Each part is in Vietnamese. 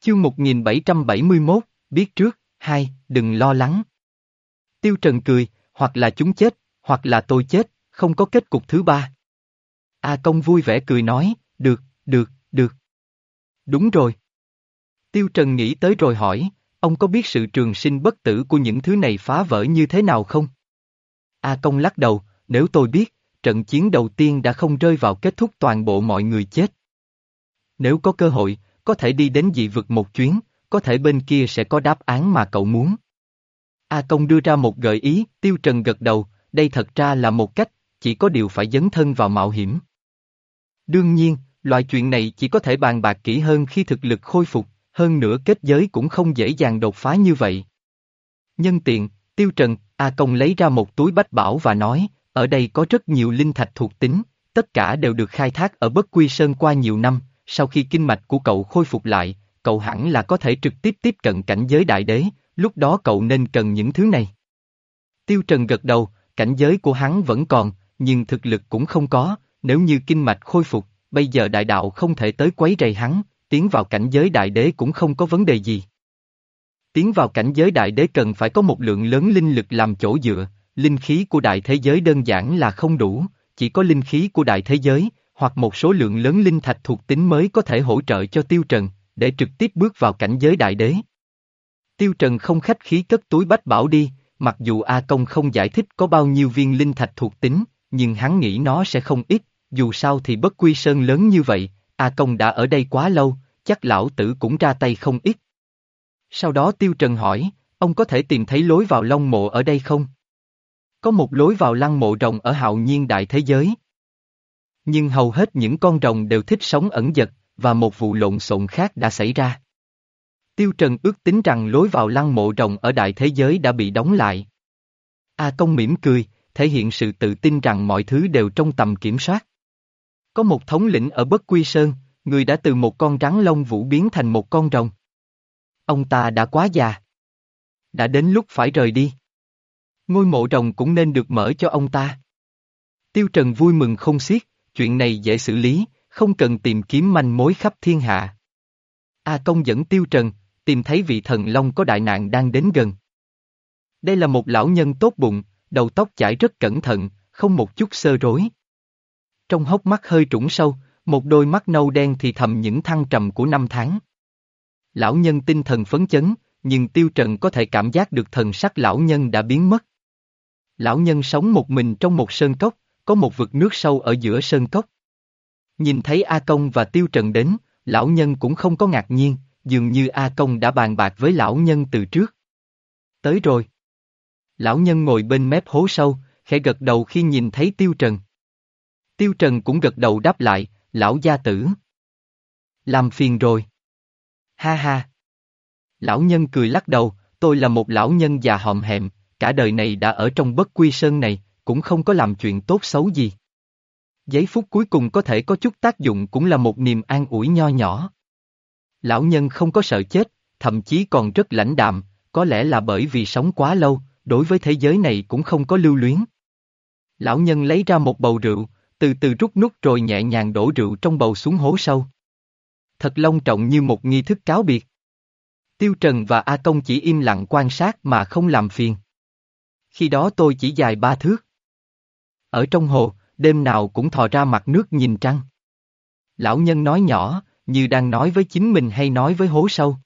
Chương 1771, biết trước, hai, đừng lo lắng. Tiêu Trần cười, hoặc là chúng chết, hoặc là tôi chết, không có kết cục thứ ba. A Công vui vẻ cười nói, được, được, được. Đúng rồi. Tiêu Trần nghĩ tới rồi hỏi, ông có biết sự trường sinh bất tử của những thứ này phá vỡ như thế nào không? A Công lắc đầu, nếu tôi biết, trận chiến đầu tiên đã không rơi vào kết thúc toàn bộ mọi người chết. Nếu có cơ hội, có thể đi đến dị vực một chuyến, có thể bên kia sẽ có đáp án mà cậu muốn. A Công đưa ra một gợi ý, Tiêu Trần gật đầu, đây thật ra là một cách, chỉ có điều phải dấn thân vào mạo hiểm. Đương nhiên, loại chuyện này chỉ có thể bàn bạc kỹ hơn khi thực lực khôi phục, hơn nữa kết giới cũng không dễ dàng đột phá như vậy. Nhân tiện, Tiêu Trần, A Công lấy ra một túi bách bảo và nói, ở đây có rất nhiều linh thạch thuộc tính, tất cả đều được khai thác ở Bất Quy Sơn qua nhiều năm, sau khi kinh mạch của cậu khôi phục lại, cậu hẳn là có thể trực tiếp tiếp cận cảnh giới đại đế, lúc đó cậu nên cần những thứ này. Tiêu Trần gật đầu, cảnh giới của hắn vẫn còn, nhưng thực lực cũng không có, nếu như kinh mạch khôi phục, bây giờ đại đạo không thể tới quấy rầy hắn, tiến vào cảnh giới đại đế cũng không có vấn đề gì. Tiến vào cảnh giới đại đế cần phải có một lượng lớn linh lực làm chỗ dựa, linh khí của đại thế giới đơn giản là không đủ, chỉ có linh khí của đại thế giới, hoặc một số lượng lớn linh thạch thuộc tính mới có thể hỗ trợ cho Tiêu Trần, để trực tiếp bước vào cảnh giới đại đế. Tiêu Trần không khách khí cất túi bách bảo đi, mặc dù A Công không giải thích có bao nhiêu viên linh thạch thuộc tính, nhưng hắn nghĩ nó sẽ không ít, dù sao thì bất quy sơn lớn như vậy, A Công đã ở đây quá lâu, chắc lão tử cũng ra tay không ít. Sau đó Tiêu Trần hỏi, ông có thể tìm thấy lối vào long mộ ở đây không? Có một lối vào lăng mộ rồng ở hạo nhiên đại thế giới. Nhưng hầu hết những con rồng đều thích sống ẩn dật, và một vụ lộn xộn khác đã xảy ra. Tiêu Trần ước tính rằng lối vào lăng mộ rồng ở đại thế giới đã bị đóng lại. A Công mỉm cười, thể hiện sự tự tin rằng mọi thứ đều trong tầm kiểm soát. Có một thống lĩnh ở Bất Quy Sơn, người đã từ một con rắn lông vũ biến thành một con rồng. Ông ta đã quá già. Đã đến lúc phải rời đi. Ngôi mộ rồng cũng nên được mở cho ông ta. Tiêu Trần vui mừng không xiết, chuyện này dễ xử lý, không cần tìm kiếm manh mối khắp thiên hạ. A Công dẫn Tiêu Trần, tìm thấy vị thần long có đại nạn đang đến gần. Đây là một lão nhân tốt bụng, đầu tóc chải rất cẩn thận, không một chút sơ rối. Trong hốc mắt hơi trũng sâu, một đôi mắt nâu đen thì thầm những thăng trầm của năm tháng. Lão nhân tinh thần phấn chấn, nhưng Tiêu Trần có thể cảm giác được thần sắc lão nhân đã biến mất. Lão nhân sống một mình trong một sơn cốc, có một vực nước sâu ở giữa sơn cốc. Nhìn thấy A Công và Tiêu Trần đến, lão nhân cũng không có ngạc nhiên, dường như A Công đã bàn bạc với lão nhân từ trước. Tới rồi. Lão nhân ngồi bên mép hố sâu, khẽ gật đầu khi nhìn thấy Tiêu Trần. Tiêu Trần cũng gật đầu đáp lại, lão gia tử. Làm phiền rồi. Ha ha. Lão nhân cười lắc đầu, tôi là một lão nhân già hòm hẹm, cả đời này đã ở trong bất quy sơn này, cũng không có làm chuyện tốt xấu gì. Giấy phút cuối cùng có thể có chút tác dụng cũng là một niềm an ủi nho nhỏ. Lão nhân không có sợ chết, thậm chí còn rất lãnh đạm, có lẽ là bởi vì sống quá lâu, đối với thế giới này cũng không có lưu luyến. Lão nhân lấy ra một bầu rượu, từ từ rút nút rồi nhẹ nhàng đổ rượu trong bầu xuống hố sâu. Thật long trọng như một nghi thức cáo biệt. Tiêu Trần và A Công chỉ im lặng quan sát mà không làm phiền. Khi đó tôi chỉ dài ba thước. Ở trong hồ, đêm nào cũng thò ra mặt nước nhìn trăng. Lão nhân nói nhỏ, như đang nói với chính mình hay nói với hố sâu.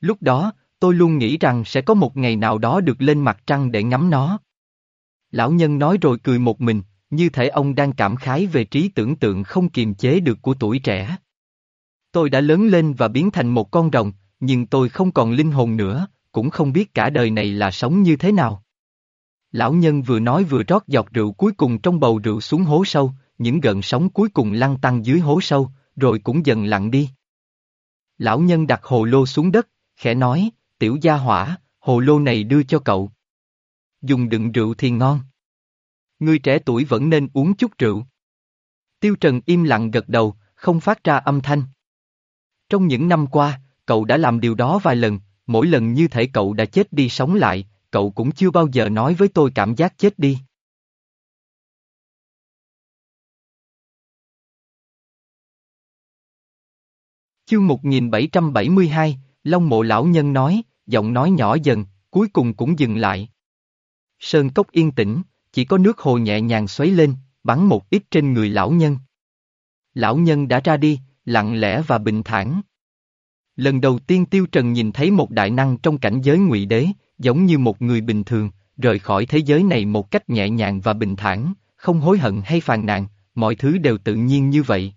Lúc đó, tôi luôn nghĩ rằng sẽ có một ngày nào đó được lên mặt trăng để ngắm nó. Lão nhân nói rồi cười một mình, như thể ông đang cảm khái về trí tưởng tượng không kiềm chế được của tuổi trẻ. Tôi đã lớn lên và biến thành một con rồng, nhưng tôi không còn linh hồn nữa, cũng không biết cả đời này là sống như thế nào. Lão nhân vừa nói vừa rót giọt rượu cuối cùng trong bầu rượu xuống hố sâu, những gợn sóng cuối cùng lăn tăng dưới hố sâu, rồi cũng dần lặng đi. Lão nhân đặt hồ lô xuống đất, khẽ nói, tiểu gia hỏa, hồ lô này đưa cho cậu. Dùng đựng rượu thì ngon. Người trẻ tuổi vẫn nên uống chút rượu. Tiêu Trần im lặng gật đầu, không phát ra âm thanh. Trong những năm qua, cậu đã làm điều đó vài lần, mỗi lần như thể cậu đã chết đi sống lại, cậu cũng chưa bao giờ nói với tôi cảm giác chết đi. Chương 1772, Long mộ lão nhân nói, giọng nói nhỏ dần, cuối cùng cũng dừng lại. Sơn cốc yên tĩnh, chỉ có nước hồ nhẹ nhàng xoáy lên, bắn một ít trên người lão nhân. Lão nhân đã ra đi, lặng lẽ và bình thản. Lần đầu tiên Tiêu Trần nhìn thấy một đại năng trong cảnh giới ngụy đế, giống như một người bình thường, rời khỏi thế giới này một cách nhẹ nhàng và bình thản, không hối hận hay phàn nàn, mọi thứ đều tự nhiên như vậy.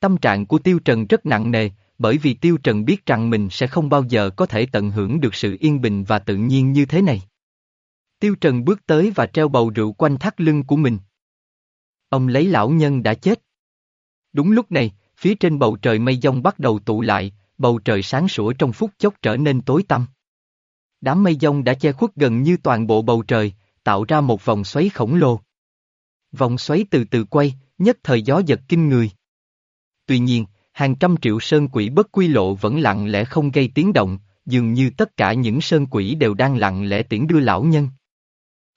Tâm trạng của Tiêu Trần rất nặng nề, bởi vì Tiêu Trần biết rằng mình sẽ không bao giờ có thể tận hưởng được sự yên bình và tự nhiên như thế này. Tiêu Trần bước tới và treo bầu rượu quanh thắt lưng của mình. Ông lấy lão nhân đã chết. Đúng lúc này, phía trên bầu trời mây giông bắt đầu tụ lại, bầu trời sáng sủa trong phút chốc trở nên tối tăm. Đám mây giông đã che khuất gần như toàn bộ bầu trời, tạo ra một vòng xoáy khổng lồ. Vòng xoáy từ từ quay, nhất thời gió giật kinh người. Tuy nhiên, hàng trăm triệu sơn quỷ bất quy lộ vẫn lặng lẽ không gây tiếng động, dường như tất cả những sơn quỷ đều đang lặng lẽ tiễn đưa lão nhân.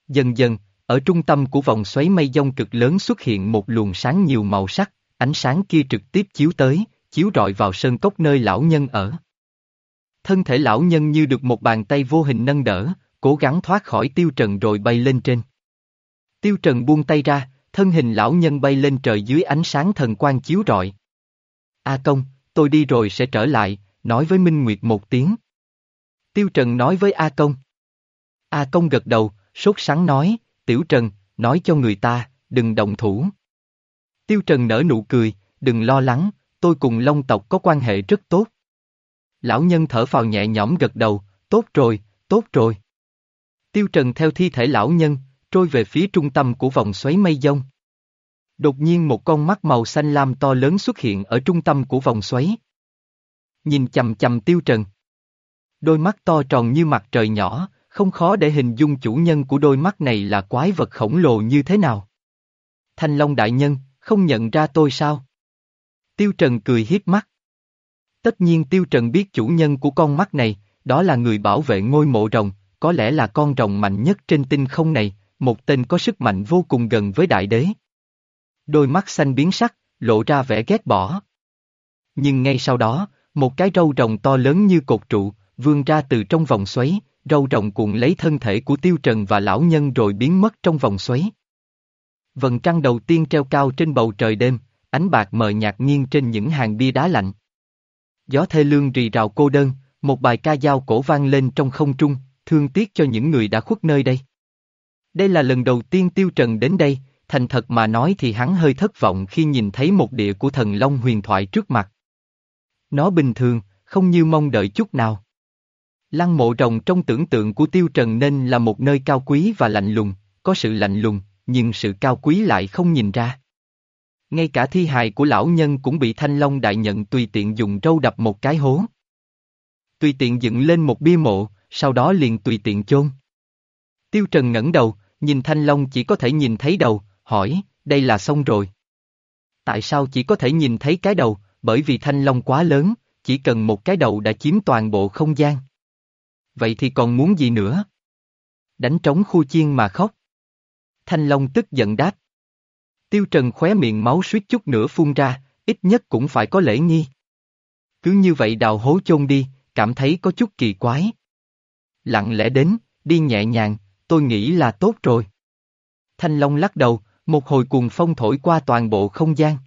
Dần dần, ở trung tâm của vòng xoáy mây giông cực lớn xuất hiện một luồng sáng nhiều màu sắc, ánh sáng kia trực tiếp chiếu tới, chiếu rọi vào sơn cốc nơi lão nhân ở. Thân thể lão nhân như được một bàn tay vô hình nâng đỡ, cố gắng thoát khỏi tiêu trần rồi bay lên trên. Tiêu trần buông tay ra, thân hình lão nhân bay lên trời dưới ánh sáng thần quang chiếu rọi. A công, tôi đi rồi sẽ trở lại, nói với Minh Nguyệt một tiếng. Tiêu Trần nói với A công. A công gật đầu, sốt sắng nói, Tiểu Trần, nói cho người ta, đừng động thủ. Tiêu Trần nở nụ cười, đừng lo lắng, tôi cùng Long tộc có quan hệ rất tốt. Lão nhân thở phào nhẹ nhõm gật đầu, tốt rồi, tốt rồi. Tiêu Trần theo thi thể lão nhân, trôi về phía trung tâm của vòng xoáy mây dông. Đột nhiên một con mắt màu xanh lam to lớn xuất hiện ở trung tâm của vòng xoáy. Nhìn chầm chầm Tiêu Trần. Đôi mắt to tròn như mặt trời nhỏ, không khó để hình dung chủ nhân của đôi mắt này là quái vật khổng lồ như thế nào. Thanh Long đại nhân, không nhận ra tôi sao? Tiêu Trần cười hiếp mắt. Tất nhiên Tiêu Trần biết chủ nhân của con mắt này, đó là người bảo vệ ngôi mộ rồng, có lẽ là con rồng mạnh nhất trên tinh không này, một tên có sức mạnh vô cùng gần với đại đế. Đôi mắt xanh biến sắc, lộ ra vẻ ghét bỏ. Nhưng ngay sau đó, một cái râu rồng to lớn như cột trụ, vươn ra từ trong vòng xoáy, râu rồng cuộn lấy thân thể của Tiêu Trần và lão nhân rồi biến mất trong vòng xoáy. Vầng trăng đầu tiên treo cao trên bầu trời đêm, ánh bạc mờ nhạt nghiêng trên những hàng bia đá lạnh. Gió thê lương rì rào cô đơn, một bài ca dao cổ vang lên trong không trung, thương tiếc cho những người đã khuất nơi đây. Đây là lần đầu tiên Tiêu Trần đến đây, thành thật mà nói thì hắn hơi thất vọng khi nhìn thấy một địa của thần Long huyền thoại trước mặt. Nó bình thường, không như mong đợi chút nào. Lăng mộ rồng trong tưởng tượng của Tiêu Trần nên là một nơi cao quý và lạnh lùng, có sự lạnh lùng, nhưng sự cao quý lại không nhìn ra. Ngay cả thi hài của lão nhân cũng bị Thanh Long đại nhận tùy tiện dùng râu đập một cái hố. Tùy tiện dựng lên một bia mộ, sau đó liền tùy tiện chôn. Tiêu Trần ngẩng đầu, nhìn Thanh Long chỉ có thể nhìn thấy đầu, hỏi, đây là xong rồi. Tại sao chỉ có thể nhìn thấy cái đầu, bởi vì Thanh Long quá lớn, chỉ cần một cái đầu đã chiếm toàn bộ không gian. Vậy thì còn muốn gì nữa? Đánh trống khu chiên mà khóc. Thanh Long tức giận đáp. Tiêu Trần khóe miệng máu suýt chút nữa phun ra, ít nhất cũng phải có lễ nghi. Cứ như vậy đào hố chôn đi, cảm thấy có chút kỳ quái. Lặng lẽ đến, đi nhẹ nhàng, tôi nghĩ là tốt rồi. Thanh Long lắc đầu, một hồi cuồng phong thổi qua toàn bộ không gian.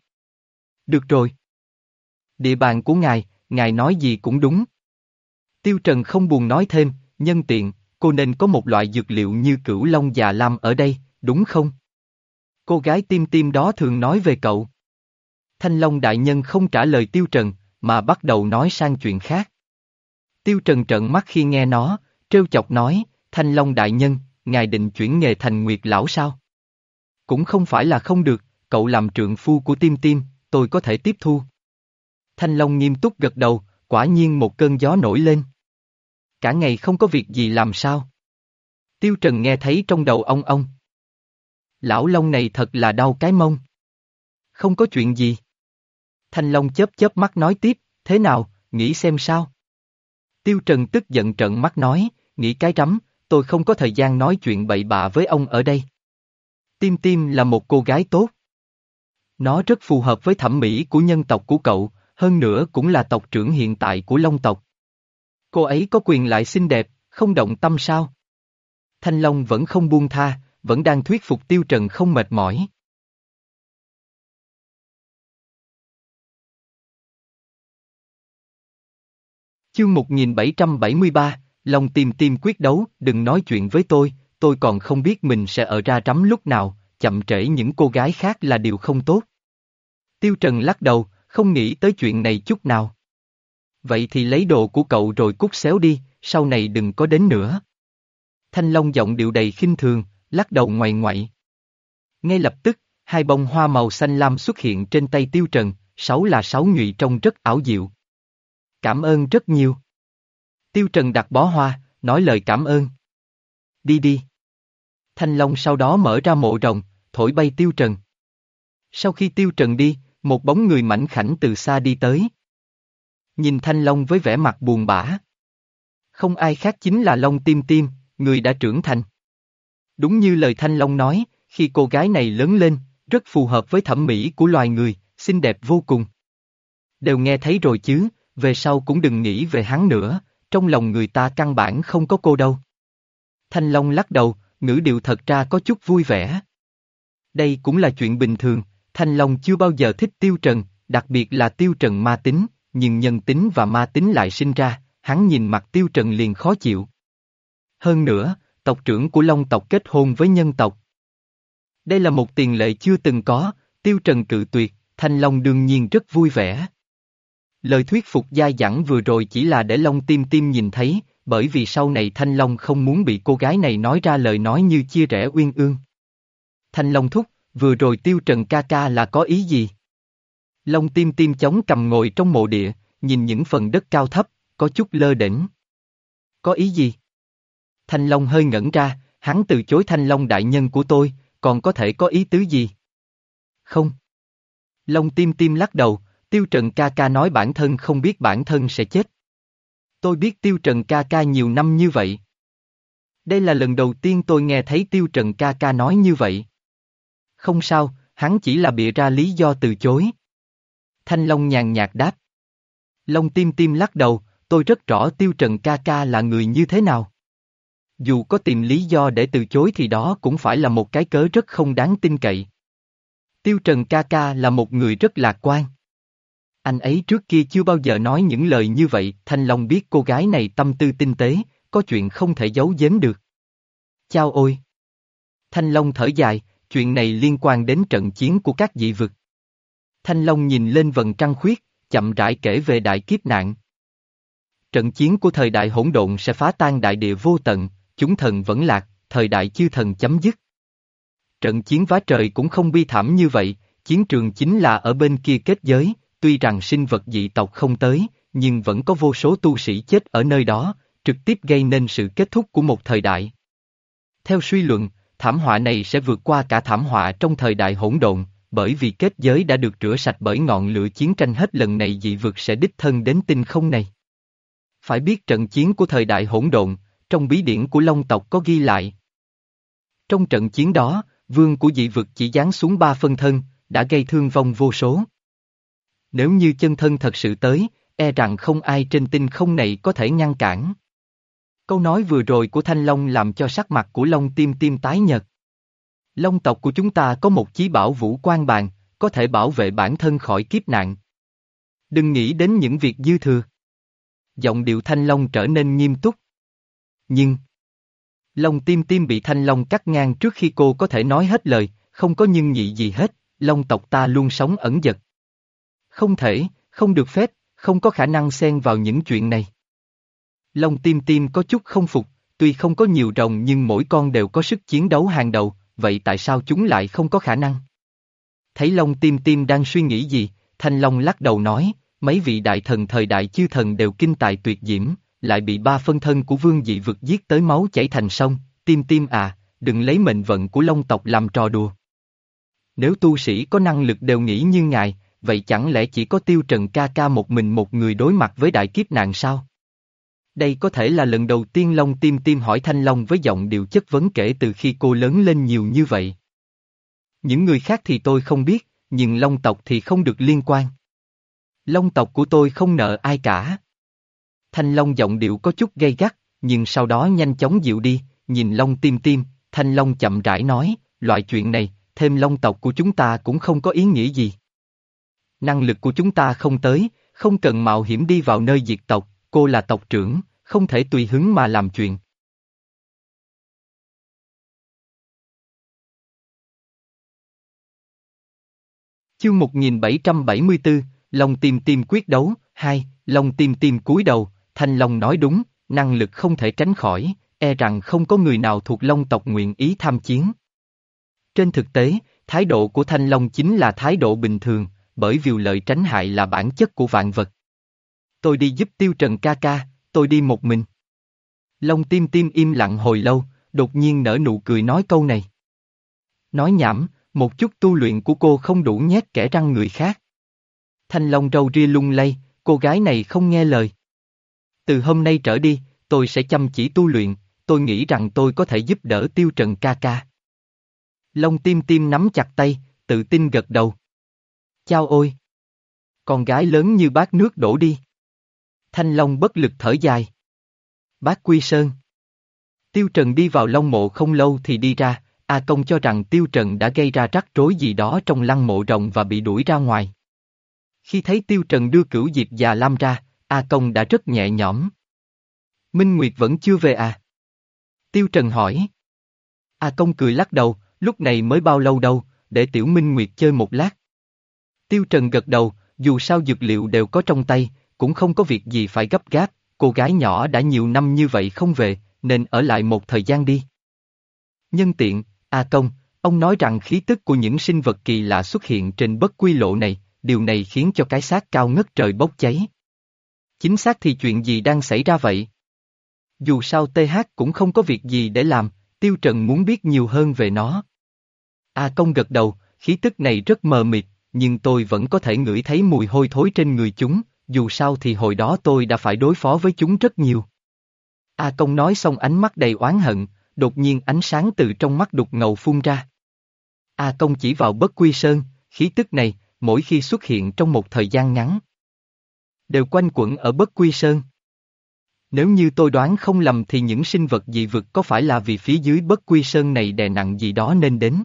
Được rồi. Địa bàn của ngài, ngài nói gì cũng đúng. Tiêu Trần không buồn nói thêm, nhân tiện, cô nên có một loại dược liệu như cửu long già lam ở đây, đúng không? Cô gái tim tim đó thường nói về cậu. Thanh Long đại nhân không trả lời Tiêu Trần, mà bắt đầu nói sang chuyện khác. Tiêu Trần trợn mắt khi nghe nó, trêu chọc nói, Thanh Long đại nhân, ngài định chuyển nghề thành nguyệt lão sao? Cũng không phải là không được, cậu làm trượng phu của tim tim, tôi có thể tiếp thu. Thanh Long nghiêm túc gật đầu, quả nhiên một cơn gió nổi lên. Cả ngày không có việc gì làm sao? Tiêu Trần nghe thấy trong đầu ông ông. Lão Long này thật là đau cái mông. Không có chuyện gì. Thanh Long chớp chớp mắt nói tiếp, thế nào, nghĩ xem sao? Tiêu Trần tức giận trận mắt nói, nghĩ cái rắm, tôi không có thời gian nói chuyện bậy bạ với ông ở đây. Tim Tim là một cô gái tốt. Nó rất phù hợp với thẩm mỹ của nhân tộc của cậu, hơn nữa cũng là tộc trưởng hiện tại của Long tộc. Cô ấy có quyền lại xinh đẹp, không động tâm sao? Thanh Long vẫn không buông tha, vẫn đang thuyết phục Tiêu Trần không mệt mỏi. Chương 1773, Long tìm tìm quyết đấu, đừng nói chuyện với tôi, tôi còn không biết mình sẽ ở ra rắm lúc nào, chậm trễ những cô gái khác là điều không tốt. Tiêu Trần lắc đầu, không nghĩ tới chuyện này chút nào. Vậy thì lấy đồ của cậu rồi cút xéo đi, sau này đừng có đến nữa. Thanh Long giọng điệu đầy khinh thường, lắc đầu ngoài ngoại. Ngay lập tức, hai bông hoa màu xanh lam xuất hiện trên tay Tiêu Trần, sáu là sáu nhụy trông rất ảo diệu. Cảm ơn rất nhiều. Tiêu Trần đặt bó hoa, nói lời cảm ơn. Đi đi. Thanh Long sau đó mở ra mộ rồng, thổi bay Tiêu Trần. Sau khi Tiêu Trần đi, một bóng người mảnh khảnh từ xa đi tới. Nhìn Thanh Long với vẻ mặt buồn bã. Không ai khác chính là Long Tim Tim, người đã trưởng thành. Đúng như lời Thanh Long nói, khi cô gái này lớn lên, rất phù hợp với thẩm mỹ của loài người, xinh đẹp vô cùng. Đều nghe thấy rồi chứ, về sau cũng đừng nghĩ về hắn nữa, trong lòng người ta căn bản không có cô đâu. Thanh Long lắc đầu, ngữ điệu thật ra có chút vui vẻ. Đây cũng là chuyện bình thường, Thanh Long chưa bao giờ thích Tiêu Trần, đặc biệt là Tiêu Trần ma tính, nhưng nhân tính và ma tính lại sinh ra, hắn nhìn mặt Tiêu Trần liền khó chịu. Hơn nữa, tộc trưởng của Long tộc kết hôn với nhân tộc. Đây là một tiền lệ chưa từng có, Tiêu Trần cự tuyệt, Thanh Long đương nhiên rất vui vẻ. Lời thuyết phục dai dẳng vừa rồi chỉ là để Long tim tim nhìn thấy, bởi vì sau này Thanh Long không muốn bị cô gái này nói ra lời nói như chia rẽ uyên ương. Thanh Long thúc, vừa rồi tiêu trần ca ca là có ý gì? Long tim tim chống cầm ngồi trong mộ địa, nhìn những phần đất cao thấp, có chút lơ đỉnh. Có ý gì? Thanh Long hơi ngẩn ra, hắn từ chối Thanh Long đại nhân của tôi, còn có thể có ý tứ gì? Không. Long tim tim lắc đầu, tiêu trần ca ca nói bản thân không biết bản thân sẽ chết. Tôi biết tiêu trần ca ca nhiều năm như vậy. Đây là lần đầu tiên tôi nghe thấy tiêu trần ca ca nói như vậy. Không sao, hắn chỉ là bịa ra lý do từ chối. Thanh Long nhàn nhạt đáp. Long tim tim lắc đầu, tôi rất rõ tiêu trần ca ca là người như thế nào. Dù có tìm lý do để từ chối thì đó cũng phải là một cái cớ rất không đáng tin cậy. Tiêu trần ca ca là một người rất lạc quan. Anh ấy trước kia chưa bao giờ nói những lời như vậy, Thanh Long biết cô gái này tâm tư tinh tế, có chuyện không thể giấu giếm được. Chao ôi! Thanh Long thở dài, chuyện này liên quan đến trận chiến của các dị vực. Thanh Long nhìn lên vần trăng khuyết, chậm rãi kể về đại kiếp nạn. Trận chiến của thời đại hỗn độn sẽ phá tan đại địa vô tận, chúng thần vẫn lạc, thời đại chư thần chấm dứt. Trận chiến vá trời cũng không bi thảm như vậy, chiến trường chính là ở bên kia kết giới, tuy rằng sinh vật dị tộc không tới, nhưng vẫn có vô số tu sĩ chết ở nơi đó, trực tiếp gây nên sự kết thúc của một thời đại. Theo suy luận, thảm họa này sẽ vượt qua cả thảm họa trong thời đại hỗn độn, bởi vì kết giới đã được rửa sạch bởi ngọn lửa chiến tranh hết lần này dị vực sẽ đích thân đến tinh không này. Phải biết trận chiến của thời đại hỗn độn, trong bí điển của Long tộc có ghi lại. Trong trận chiến đó, vương của dị vực chỉ giáng xuống ba phân thân, đã gây thương vong vô số. Nếu như chân thân thật sự tới, e rằng không ai trên tinh không này có thể ngăn cản. Câu nói vừa rồi của Thanh Long làm cho sắc mặt của Long tim tim tái nhật. Long tộc của chúng ta có một chí bảo vũ quan bàn, có thể bảo vệ bản thân khỏi kiếp nạn. Đừng nghĩ đến những việc dư thừa. Giọng điệu Thanh Long trở nên nghiêm túc. Nhưng... Long tim tim bị Thanh Long cắt ngang trước khi cô có thể nói hết lời, không có nhưng nhị gì hết, Long tộc ta luôn sống ẩn giật. Không thể, không được phép, không có khả năng xen vào những chuyện này. Long tim tim có chút không phục, tuy không có nhiều rồng nhưng mỗi con đều có sức chiến đấu hàng đầu, vậy tại sao chúng lại không có khả năng? Thấy Long tim tim đang suy nghĩ gì, Thanh Long lắc đầu nói, mấy vị đại thần thời đại chư thần đều kinh tài tuyệt diễm, lại bị ba phân thân của vương dị vực giết tới máu chảy thành sông, tim tim à, đừng lấy mệnh vận của Long tộc làm trò đùa. Nếu tu sĩ có năng lực đều nghĩ như ngài, vậy chẳng lẽ chỉ có tiêu trần ca ca một mình một người đối mặt với đại kiếp nạn sao? Đây có thể là lần đầu tiên Long Tim Tim hỏi Thanh Long với giọng điệu chất vấn kể từ khi cô lớn lên nhiều như vậy. Những người khác thì tôi không biết, nhưng Long tộc thì không được liên quan. Long tộc của tôi không nợ ai cả. Thanh Long giọng điệu có chút gay gắt, nhưng sau đó nhanh chóng dịu đi, nhìn Long tim tim, Thanh Long chậm rãi nói, loại chuyện này, thêm Long tộc của chúng ta cũng không có ý nghĩa gì. Năng lực của chúng ta không tới, không cần mạo hiểm đi vào nơi diệt tộc, cô là tộc trưởng, không thể tùy hứng mà làm chuyện. Chương 1774, Long Tim Tim quyết đấu, hai, Long Tim Tim cúi đầu, Thanh Long nói đúng, năng lực không thể tránh khỏi, e rằng không có người nào thuộc Long tộc nguyện ý tham chiến. Trên thực tế, thái độ của Thanh Long chính là thái độ bình thường, bởi vì lợi tránh hại là bản chất của vạn vật. Tôi đi giúp Tiêu Trần ca ca, tôi đi một mình. Long Tim Tim im lặng hồi lâu, đột nhiên nở nụ cười nói câu này. Nói nhảm, một chút tu luyện của cô không đủ nhét kẻ răng người khác. Thanh Long râu ria lung lay, cô gái này không nghe lời. Từ hôm nay trở đi, tôi sẽ chăm chỉ tu luyện, tôi nghĩ rằng tôi có thể giúp đỡ tiêu trần ca ca. Long tim tim nắm chặt tay, tự tin gật đầu. Chao ôi! Con gái lớn như bát nước đổ đi. Thanh Long bất lực thở dài. Bác Quy Sơn. Tiêu Trần đi vào Long mộ không lâu thì đi ra, A Công cho rằng Tiêu Trần đã gây ra rắc rối gì đó trong lăng mộ rồng và bị đuổi ra ngoài. Khi thấy Tiêu Trần đưa cửu diệp già Lam ra, A Công đã rất nhẹ nhõm. Minh Nguyệt vẫn chưa về à? Tiêu Trần hỏi. A Công cười lắc đầu, lúc này mới bao lâu đâu, để Tiểu Minh Nguyệt chơi một lát. Tiêu Trần gật đầu, dù sao dược liệu đều có trong tay, cũng không có việc gì phải gấp gáp, cô gái nhỏ đã nhiều năm như vậy không về, nên ở lại một thời gian đi. Nhân tiện, A Công, ông nói rằng khí tức của những sinh vật kỳ lạ xuất hiện trên bất quy lộ này, điều này khiến cho cái xác cao ngất trời bốc cháy. Chính xác thì chuyện gì đang xảy ra vậy? Dù sao TH cũng không có việc gì để làm, Tiêu Trần muốn biết nhiều hơn về nó. A Công gật đầu, khí tức này rất mờ mịt, nhưng tôi vẫn có thể ngửi thấy mùi hôi thối trên người chúng, dù sao thì hồi đó tôi đã phải đối phó với chúng rất nhiều. A Công nói xong ánh mắt đầy oán hận, đột nhiên ánh sáng từ trong mắt đục ngầu phun ra. A Công chỉ vào bất quy sơn, khí tức này, mỗi khi xuất hiện trong một thời gian ngắn. Đều quanh quẩn ở bất quy sơn. Nếu như tôi đoán không lầm thì những sinh vật dị vực có phải là vì phía dưới bất quy sơn này đè nặng gì đó nên đến.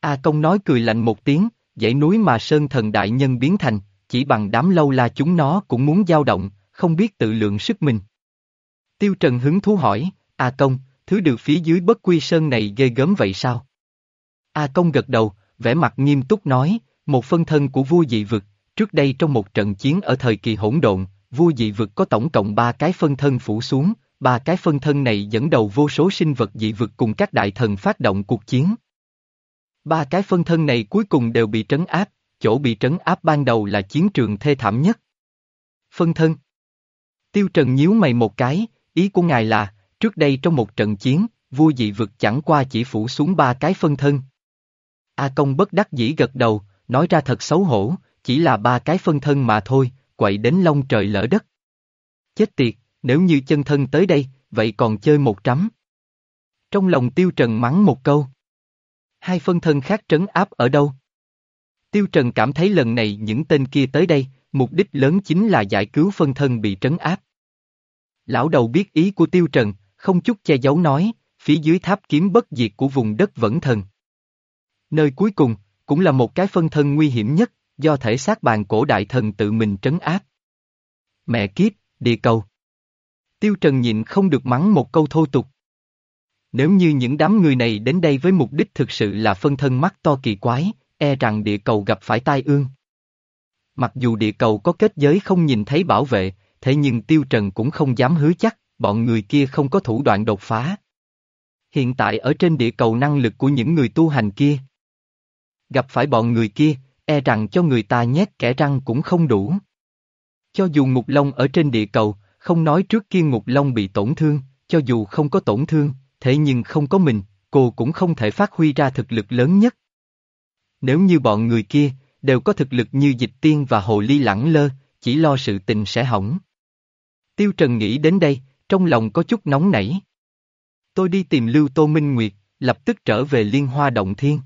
A Công nói cười lạnh một tiếng, dãy núi mà sơn thần đại nhân biến thành, chỉ bằng đám lâu la chúng nó cũng muốn dao động, không biết tự lượng sức mình. Tiêu Trần hứng thú hỏi, A Công, thứ được phía dưới bất quy sơn này ghê gớm vậy sao? A Công gật đầu, vẻ mặt nghiêm túc nói, một phân thân của vua dị vực, trước đây trong một trận chiến ở thời kỳ hỗn độn, vua dị vực có tổng cộng ba cái phân thân phủ xuống, ba cái phân thân này dẫn đầu vô số sinh vật dị vực cùng các đại thần phát động cuộc chiến. Ba cái phân thân này cuối cùng đều bị trấn áp, chỗ bị trấn áp ban đầu là chiến trường thê thảm nhất. Phân thân Tiêu Trần nhíu mày một cái, ý của ngài là, trước đây trong một trận chiến, vua dị vực chẳng qua chỉ phủ xuống ba cái phân thân. A Công bất đắc dĩ gật đầu, nói ra thật xấu hổ, chỉ là ba cái phân thân mà thôi, quậy đến lông trời lỡ đất. Chết tiệt, nếu như chân thân tới đây, vậy còn chơi một trắm. Trong lòng Tiêu Trần mắng một câu. Hai phân thân khác trấn áp ở đâu? Tiêu Trần cảm thấy lần này những tên kia tới đây, mục đích lớn chính là giải cứu phân thân bị trấn áp. Lão đầu biết ý của Tiêu Trần, không chút che giấu nói, phía dưới tháp kiếm bất diệt của vùng đất vẫn thần. Nơi cuối cùng, cũng là một cái phân thân nguy hiểm nhất, do thể xác bàn cổ đại thần tự mình trấn áp. Mẹ kiếp, địa cầu. Tiêu Trần nhịn không được mắng một câu thô tục. Nếu như những đám người này đến đây với mục đích thực sự là phân thân mắt to kỳ quái, e rằng địa cầu gặp phải tai ương. Mặc dù địa cầu có kết giới không nhìn thấy bảo vệ, thế nhưng Tiêu Trần cũng không dám hứa chắc, bọn người kia không có thủ đoạn đột phá. Hiện tại ở trên địa cầu năng lực của những người tu hành kia. Gặp phải bọn người kia, e rằng cho người ta nhét kẻ răng cũng không đủ. Cho dù Ngục Long ở trên địa cầu, không nói trước kia Ngục Long bị tổn thương, cho dù không có tổn thương, thế nhưng không có mình, cô cũng không thể phát huy ra thực lực lớn nhất. Nếu như bọn người kia, đều có thực lực như dịch tiên và hồ ly lẳng lơ, chỉ lo sự tình sẽ hỏng. Tiêu Trần nghĩ đến đây, trong lòng có chút nóng nảy. Tôi đi tìm Lưu Tô Minh Nguyệt, lập tức trở về Liên Hoa Động Thiên.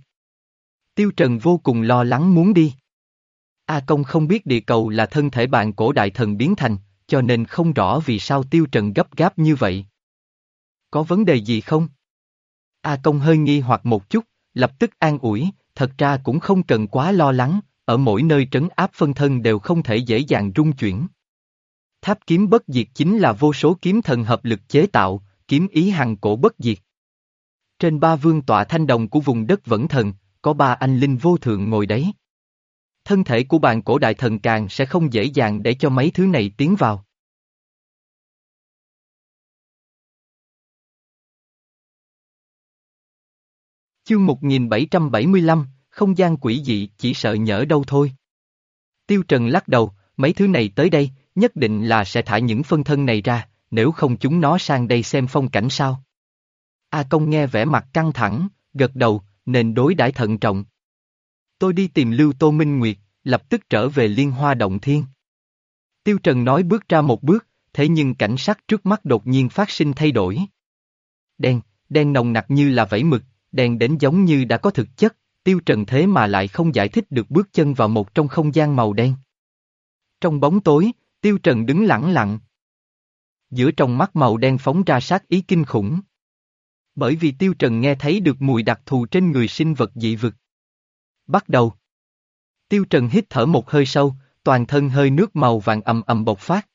Tiêu Trần vô cùng lo lắng muốn đi. A Công không biết địa cầu là thân thể bạn cổ đại thần biến thành, cho nên không rõ vì sao Tiêu Trần gấp gáp như vậy. Có vấn đề gì không? A Công hơi nghi hoặc một chút, lập tức an ủi, thật ra cũng không cần quá lo lắng, ở mỗi nơi trấn áp phân thân đều không thể dễ dàng rung chuyển. Tháp kiếm bất diệt chính là vô số kiếm thần hợp lực chế tạo, kiếm ý hằng cổ bất diệt. Trên ba vương tọa thanh đồng của vùng đất vẫn thần, có ba anh linh vô thượng ngồi đấy. Thân thể của bàn cổ đại thần càng sẽ không dễ dàng để cho mấy thứ này tiến vào. Chương 1775, không gian quỷ dị chỉ sợ nhỡ đâu thôi. Tiêu Trần lắc đầu, mấy thứ này tới đây, nhất định là sẽ thả những phân thân này ra, nếu không chúng nó sang đây xem phong cảnh sao. A Công nghe vẻ mặt căng thẳng, gật đầu, nên đối đãi thận trọng. Tôi đi tìm Lưu Tô Minh Nguyệt, lập tức trở về Liên Hoa Động Thiên. Tiêu Trần nói bước ra một bước, thế nhưng cảnh sắc trước mắt đột nhiên phát sinh thay đổi. Đen, đen nồng nặc như là vẫy mực, đen đến giống như đã có thực chất, Tiêu Trần thế mà lại không giải thích được bước chân vào một trong không gian màu đen. Trong bóng tối, Tiêu Trần đứng lặng lặng. Giữa trong mắt màu đen phóng ra sát ý kinh khủng. Bởi vì Tiêu Trần nghe thấy được mùi đặc thù trên người sinh vật dị vực. Bắt đầu. Tiêu Trần hít thở một hơi sâu, toàn thân hơi nước màu vàng ầm ầm bộc phát.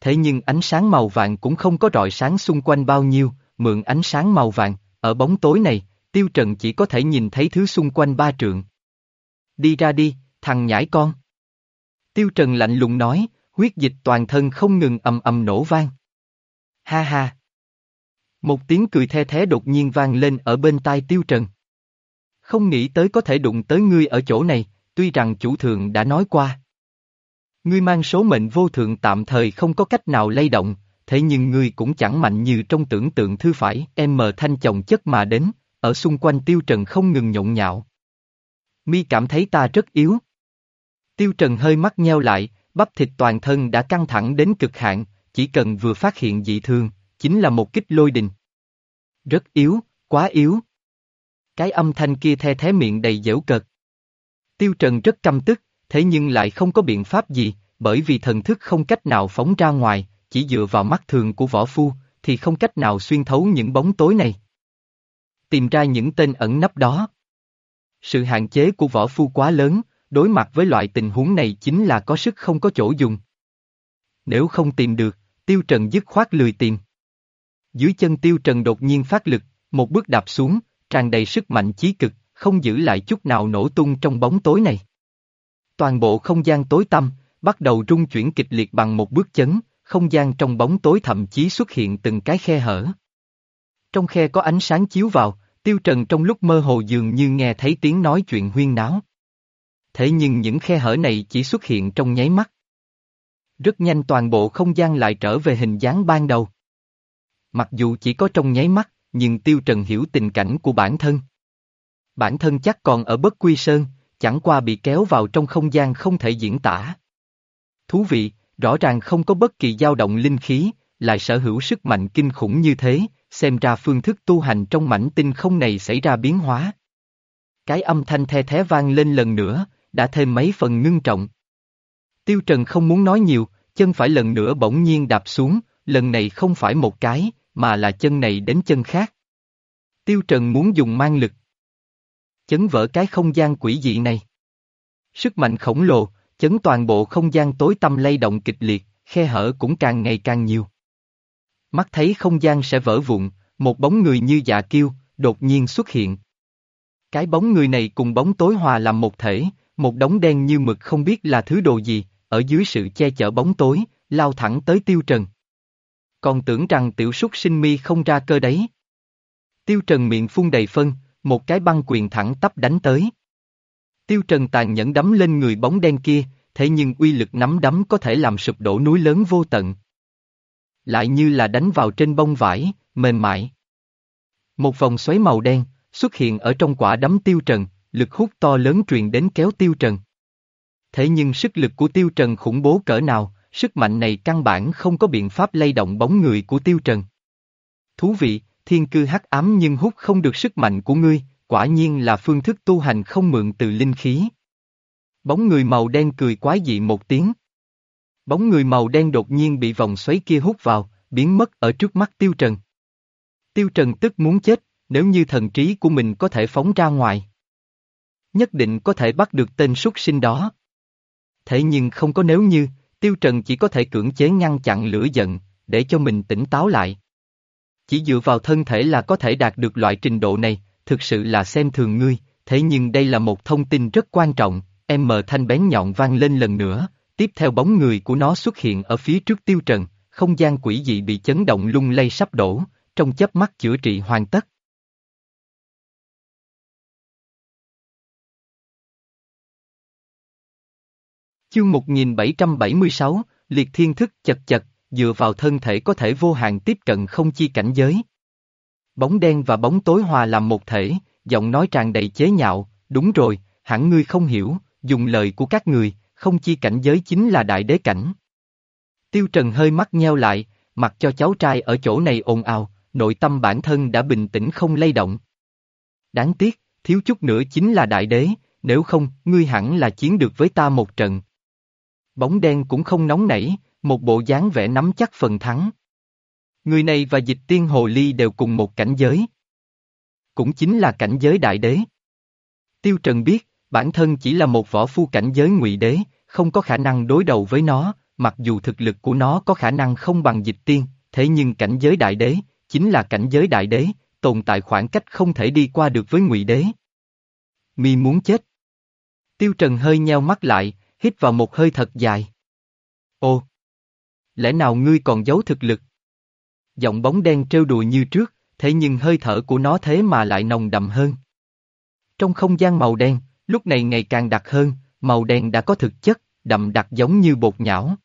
Thế nhưng ánh sáng màu vàng cũng không có rọi sáng xung quanh bao nhiêu, mượn ánh sáng màu vàng, ở bóng tối này, Tiêu Trần chỉ có thể nhìn thấy thứ xung quanh ba trượng. Đi ra đi, thằng nhãi con. Tiêu Trần lạnh lùng nói, huyết dịch toàn thân không ngừng ầm ầm nổ vang. Ha ha. Một tiếng cười the thế đột nhiên vang lên ở bên tai Tiêu Trần. Không nghĩ tới có thể đụng tới ngươi ở chỗ này, tuy rằng chủ thượng đã nói qua. Ngươi mang số mệnh vô thượng tạm thời không có cách nào lay động, thế nhưng ngươi cũng chẳng mạnh như trong tưởng tượng thư phải, em mờ thanh chồng chất mà đến, ở xung quanh tiêu trần không ngừng nhộn nhạo. Mi cảm thấy ta rất yếu. Tiêu trần hơi mắt nheo lại, bắp thịt toàn thân đã căng thẳng đến cực hạn, chỉ cần vừa phát hiện dị thường, chính là một kích lôi đình. Rất yếu, quá yếu. Cái âm thanh kia the thế miệng đầy dễu cợt. Tiêu Trần rất căm tức, thế nhưng lại không có biện pháp gì, bởi vì thần thức không cách nào phóng ra ngoài, chỉ dựa vào mắt thường của võ phu, thì không cách nào xuyên thấu những bóng tối này. Tìm ra những tên ẩn nấp đó. Sự hạn chế của võ phu quá lớn, đối mặt với loại tình huống này chính là có sức không có chỗ dùng. Nếu không tìm được, Tiêu Trần dứt khoát lười tìm. Dưới chân Tiêu Trần đột nhiên phát lực, một bước đạp xuống, tràn đầy sức mạnh chí cực, không giữ lại chút nào nổ tung trong bóng tối này. Toàn bộ không gian tối tăm, bắt đầu rung chuyển kịch liệt bằng một bước chấn, không gian trong bóng tối thậm chí xuất hiện từng cái khe hở. Trong khe có ánh sáng chiếu vào, Tiêu Trần trong lúc mơ hồ dường như nghe thấy tiếng nói chuyện huyên náo. Thế nhưng những khe hở này chỉ xuất hiện trong nháy mắt. Rất nhanh toàn bộ không gian lại trở về hình dáng ban đầu. Mặc dù chỉ có trong nháy mắt, nhưng Tiêu Trần hiểu tình cảnh của bản thân. Bản thân chắc còn ở bất quy sơn, chẳng qua bị kéo vào trong không gian không thể diễn tả. Thú vị, rõ ràng không có bất kỳ dao động linh khí, lại sở hữu sức mạnh kinh khủng như thế, xem ra phương thức tu hành trong mảnh tinh không này xảy ra biến hóa. Cái âm thanh the thế vang lên lần nữa, đã thêm mấy phần ngưng trọng. Tiêu Trần không muốn nói nhiều, chân phải lần nữa bỗng nhiên đạp xuống, lần này không phải một cái, mà là chân này đến chân khác. Tiêu Trần muốn dùng mang lực. Chấn vỡ cái không gian quỷ dị này. Sức mạnh khổng lồ, chấn toàn bộ không gian tối tăm lay động kịch liệt, khe hở cũng càng ngày càng nhiều. Mắt thấy không gian sẽ vỡ vụn, một bóng người như dạ kiêu, đột nhiên xuất hiện. Cái bóng người này cùng bóng tối hòa làm một thể, một đống đen như mực không biết là thứ đồ gì, ở dưới sự che chở bóng tối, lao thẳng tới tiêu trần. Còn tưởng rằng tiểu súc sinh mi không ra cơ đấy. Tiêu trần miệng phun đầy phân, một cái băng quyền thẳng tắp đánh tới. Tiêu trần tàn nhẫn đấm lên người bóng đen kia, thế nhưng uy lực nắm đấm có thể làm sụp đổ núi lớn vô tận. Lại như là đánh vào trên bông vải, mềm mại. Một vòng xoáy màu đen, xuất hiện ở trong quả đấm tiêu trần, lực hút to lớn truyền đến kéo tiêu trần. Thế nhưng sức lực của tiêu trần khủng bố cỡ nào, sức mạnh này căn bản không có biện pháp lay động bóng người của tiêu trần. Thú vị, thiên cư hắc ám nhưng hút không được sức mạnh của ngươi, quả nhiên là phương thức tu hành không mượn từ linh khí. Bóng người màu đen cười quái dị một tiếng. Bóng người màu đen đột nhiên bị vòng xoáy kia hút vào, biến mất ở trước mắt Tiêu Trần. Tiêu Trần tức muốn chết, nếu như thần trí của mình có thể phóng ra ngoài. Nhất định có thể bắt được tên súc sinh đó. Thế nhưng không có nếu như, Tiêu Trần chỉ có thể cưỡng chế ngăn chặn lửa giận, để cho mình tỉnh táo lại. Chỉ dựa vào thân thể là có thể đạt được loại trình độ này, thực sự là xem thường ngươi, thế nhưng đây là một thông tin rất quan trọng, em mờ thanh bén nhọn vang lên lần nữa, tiếp theo bóng người của nó xuất hiện ở phía trước tiêu trần, không gian quỷ dị bị chấn động lung lay sắp đổ, trong chớp mắt chữa trị hoàn tất. Chương 1776, Liệt Thiên Thức chật chật, dựa vào thân thể có thể vô hạn tiếp cận không chi cảnh giới. Bóng đen và bóng tối hòa làm một thể, giọng nói tràn đầy chế nhạo, đúng rồi, hẳn ngươi không hiểu, dùng lời của các người, không chi cảnh giới chính là đại đế cảnh. Tiêu Trần hơi mắt nheo lại, mặc cho cháu trai ở chỗ này ồn ào, nội tâm bản thân đã bình tĩnh không lay động. Đáng tiếc, thiếu chút nữa chính là đại đế, nếu không, ngươi hẳn là chiến được với ta một trận. Bóng đen cũng không nóng nảy, một bộ dáng vẻ nắm chắc phần thắng. Người này và dịch tiên hồ ly đều cùng một cảnh giới. Cũng chính là cảnh giới đại đế. Tiêu Trần biết, bản thân chỉ là một võ phu cảnh giới ngụy đế, không có khả năng đối đầu với nó, mặc dù thực lực của nó có khả năng không bằng dịch tiên, thế nhưng cảnh giới đại đế, chính là cảnh giới đại đế, tồn tại khoảng cách không thể đi qua được với ngụy đế. Mi muốn chết. Tiêu Trần hơi nheo mắt lại, hít vào một hơi thật dài. Ô! Lẽ nào ngươi còn giấu thực lực? Giọng bóng đen trêu đùa như trước, thế nhưng hơi thở của nó thế mà lại nồng đậm hơn. Trong không gian màu đen, lúc này ngày càng đặc hơn, màu đen đã có thực chất, đậm đặc giống như bột nhão.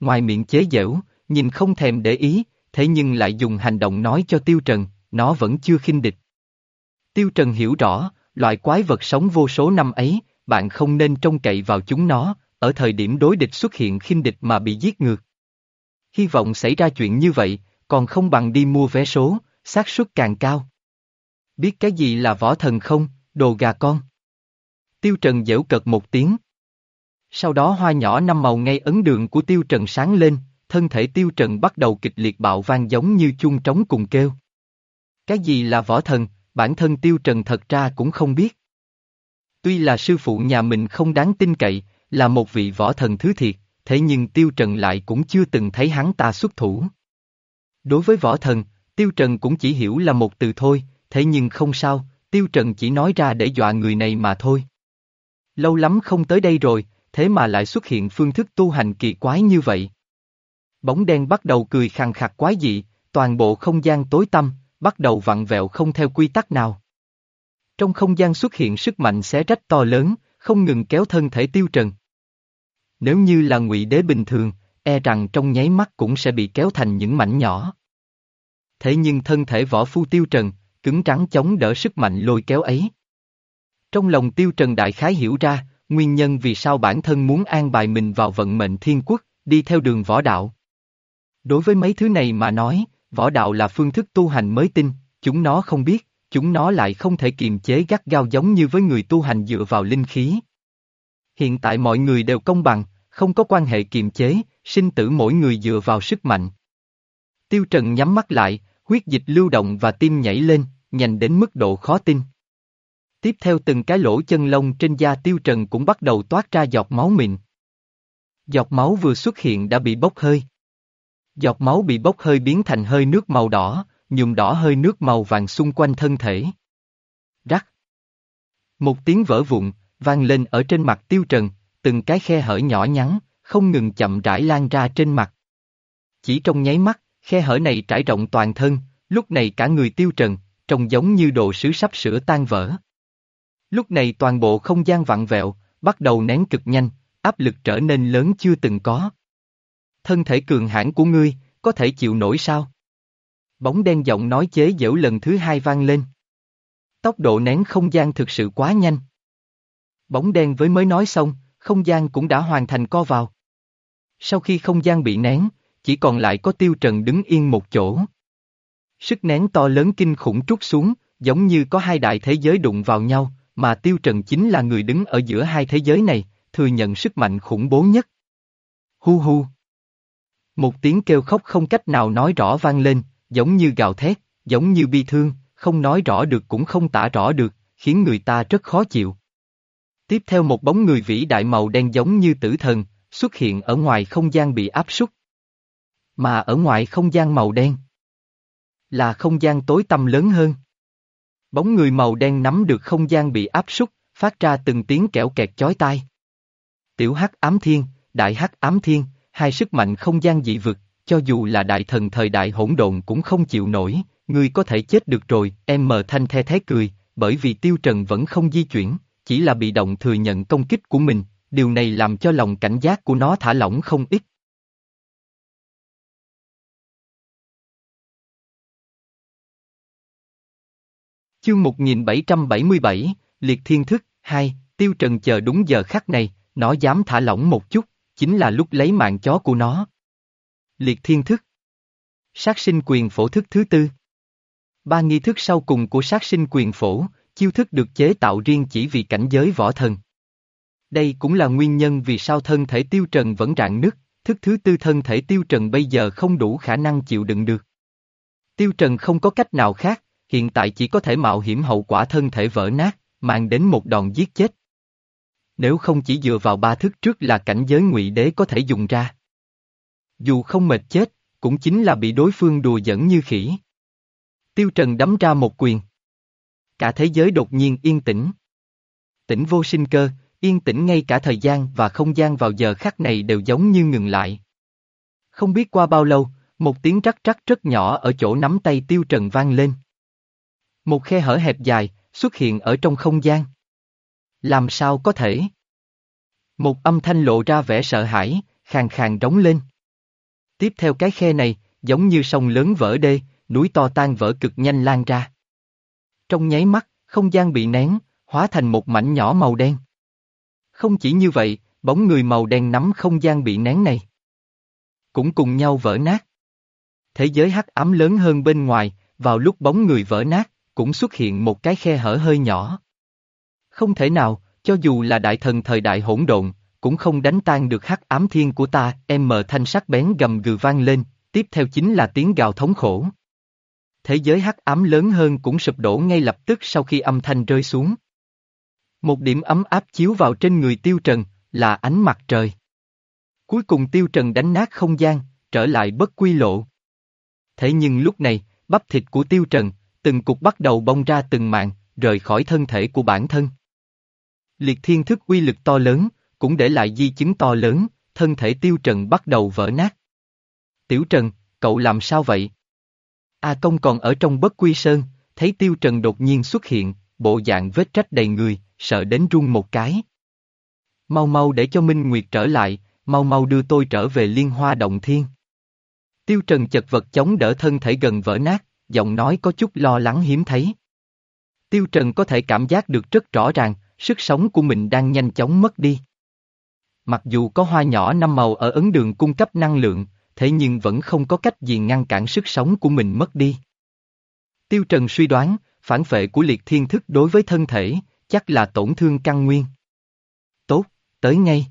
Ngoài miệng chế giễu, nhìn không thèm để ý, thế nhưng lại dùng hành động nói cho Tiêu Trần, nó vẫn chưa khinh địch. Tiêu Trần hiểu rõ, loại quái vật sống vô số năm ấy, bạn không nên trông cậy vào chúng nó, ở thời điểm đối địch xuất hiện khinh địch mà bị giết ngược. Hy vọng xảy ra chuyện như vậy, còn không bằng đi mua vé số, xác suất càng cao. Biết cái gì là võ thần không, đồ gà con. Tiêu Trần dễu cợt một tiếng. Sau đó hoa nhỏ năm màu ngay ấn đường của Tiêu Trần sáng lên, thân thể Tiêu Trần bắt đầu kịch liệt bạo vang giống như chuông trống cùng kêu. Cái gì là võ thần, bản thân Tiêu Trần thật ra cũng không biết. Tuy là sư phụ nhà mình không đáng tin cậy, là một vị võ thần thứ thiệt, thế nhưng Tiêu Trần lại cũng chưa từng thấy hắn ta xuất thủ. Đối với võ thần, Tiêu Trần cũng chỉ hiểu là một từ thôi, thế nhưng không sao, Tiêu Trần chỉ nói ra để dọa người này mà thôi. Lâu lắm không tới đây rồi, thế mà lại xuất hiện phương thức tu hành kỳ quái như vậy. Bóng đen bắt đầu cười khàn khạc quái dị, toàn bộ không gian tối tăm, bắt đầu vặn vẹo không theo quy tắc nào. Trong không gian xuất hiện sức mạnh xé rách to lớn, không ngừng kéo thân thể tiêu trần. Nếu như là ngụy đế bình thường, e rằng trong nháy mắt cũng sẽ bị kéo thành những mảnh nhỏ. Thế nhưng thân thể võ phu tiêu trần, cứng trắng chống đỡ sức mạnh lôi kéo ấy. Trong lòng tiêu trần đại khái hiểu ra, nguyên nhân vì sao bản thân muốn an bài mình vào vận mệnh thiên quốc, đi theo đường võ đạo. Đối với mấy thứ này mà nói, võ đạo là phương thức tu hành mới tinh, chúng nó không biết, chúng nó lại không thể kiềm chế gắt gao giống như với người tu hành dựa vào linh khí. Hiện tại mọi người đều công bằng, không có quan hệ kiềm chế, sinh tử mỗi người dựa vào sức mạnh. Tiêu Trần nhắm mắt lại, huyết dịch lưu động và tim nhảy lên, nhanh đến mức độ khó tin. Tiếp theo từng cái lỗ chân lông trên da Tiêu Trần cũng bắt đầu toát ra giọt máu mịn. Giọt máu vừa xuất hiện đã bị bốc hơi. Giọt máu bị bốc hơi biến thành hơi nước màu đỏ, nhuộm đỏ hơi nước màu vàng xung quanh thân thể. Rắc. Một tiếng vỡ vụn, vang lên ở trên mặt tiêu trần, từng cái khe hở nhỏ nhắn, không ngừng chậm rãi lan ra trên mặt. Chỉ trong nháy mắt, khe hở này trải rộng toàn thân, lúc này cả người tiêu trần, trông giống như đồ sứ sắp sửa tan vỡ. Lúc này toàn bộ không gian vặn vẹo, bắt đầu nén cực nhanh, áp lực trở nên lớn chưa từng có. Thân thể cường hãn của ngươi, có thể chịu nổi sao? Bóng đen giọng nói chế giễu lần thứ hai vang lên. Tốc độ nén không gian thực sự quá nhanh. Bóng đen với mới nói xong, không gian cũng đã hoàn thành co vào. Sau khi không gian bị nén, chỉ còn lại có tiêu trần đứng yên một chỗ. Sức nén to lớn kinh khủng trút xuống, giống như có hai đại thế giới đụng vào nhau, mà Tiêu Trần chính là người đứng ở giữa hai thế giới này, thừa nhận sức mạnh khủng bố nhất. Hu hu. Một tiếng kêu khóc không cách nào nói rõ vang lên, giống như gào thét, giống như bi thương, không nói rõ được cũng không tả rõ được, khiến người ta rất khó chịu. Tiếp theo một bóng người vĩ đại màu đen giống như tử thần, xuất hiện ở ngoài không gian bị áp súc. Mà ở ngoài không gian màu đen, là không gian tối tăm lớn hơn. Bóng người màu đen nắm được không gian bị áp súc, phát ra từng tiếng kẽo kẹt chói tai. Tiểu hắc ám thiên, đại hắc ám thiên, hai sức mạnh không gian dị vực, cho dù là đại thần thời đại hỗn độn cũng không chịu nổi, ngươi có thể chết được rồi, em mờ thanh the thế cười, bởi vì tiêu trần vẫn không di chuyển, chỉ là bị động thừa nhận công kích của mình, điều này làm cho lòng cảnh giác của nó thả lỏng không ít. Chương 1777, Liệt Thiên Thức, 2, Tiêu Trần chờ đúng giờ khắc này, nó dám thả lỏng một chút, chính là lúc lấy mạng chó của nó. Liệt Thiên Thức Sát sinh quyền phổ thức thứ tư Ba nghi thức sau cùng của sát sinh quyền phổ, chiêu thức được chế tạo riêng chỉ vì cảnh giới võ thần. Đây cũng là nguyên nhân vì sao thân thể tiêu trần vẫn rạn nứt, thức thứ tư thân thể tiêu trần bây giờ không đủ khả năng chịu đựng được. Tiêu trần không có cách nào khác, hiện tại chỉ có thể mạo hiểm hậu quả thân thể vỡ nát, mang đến một đòn giết chết. Nếu không chỉ dựa vào ba thức trước là cảnh giới ngụy đế có thể dùng ra. Dù không mệt chết, cũng chính là bị đối phương đùa dẫn như khỉ. Tiêu Trần đấm ra một quyền. Cả thế giới đột nhiên yên tĩnh. Tĩnh vô sinh cơ, yên tĩnh ngay cả thời gian và không gian vào giờ khắc này đều giống như ngừng lại. Không biết qua bao lâu, một tiếng rắc rắc rất nhỏ ở chỗ nắm tay Tiêu Trần vang lên. Một khe hở hẹp dài, xuất hiện ở trong không gian. Làm sao có thể? Một âm thanh lộ ra vẻ sợ hãi, khàn khàn đóng lên. Tiếp theo cái khe này, giống như sông lớn vỡ đê, núi to tan vỡ cực nhanh lan ra. Trong nháy mắt, không gian bị nén, hóa thành một mảnh nhỏ màu đen. Không chỉ như vậy, bóng người màu đen nắm không gian bị nén này. Cũng cùng nhau vỡ nát. Thế giới hắc ám lớn hơn bên ngoài, vào lúc bóng người vỡ nát, cũng xuất hiện một cái khe hở hơi nhỏ. Không thể nào, cho dù là đại thần thời đại hỗn độn, cũng không đánh tan được hắc ám thiên của ta, em mờ thanh sắc bén gầm gừ vang lên, tiếp theo chính là tiếng gào thống khổ. Thế giới hắc ám lớn hơn cũng sụp đổ ngay lập tức sau khi âm thanh rơi xuống. Một điểm ấm áp chiếu vào trên người tiêu trần, là ánh mặt trời. Cuối cùng tiêu trần đánh nát không gian, trở lại bất quy lộ. Thế nhưng lúc này, bắp thịt của tiêu trần, từng cục bắt đầu bong ra từng mạng, rời khỏi thân thể của bản thân. Liệt thiên thức uy lực to lớn, cũng để lại di chứng to lớn, thân thể tiêu trần bắt đầu vỡ nát. Tiểu trần, cậu làm sao vậy? A công còn ở trong bất quy sơn, thấy tiêu trần đột nhiên xuất hiện, bộ dạng vết trách đầy người, sợ đến run một cái. Mau mau để cho Minh Nguyệt trở lại, mau mau đưa tôi trở về liên hoa động thiên. Tiêu trần chật vật chống đỡ thân thể gần vỡ nát, giọng nói có chút lo lắng hiếm thấy. Tiêu Trần có thể cảm giác được rất rõ ràng, sức sống của mình đang nhanh chóng mất đi. Mặc dù có hoa nhỏ năm màu ở ấn đường cung cấp năng lượng, thế nhưng vẫn không có cách gì ngăn cản sức sống của mình mất đi. Tiêu Trần suy đoán, phản vệ của liệt thiên thức đối với thân thể, chắc là tổn thương căn nguyên. Tốt, tới ngay.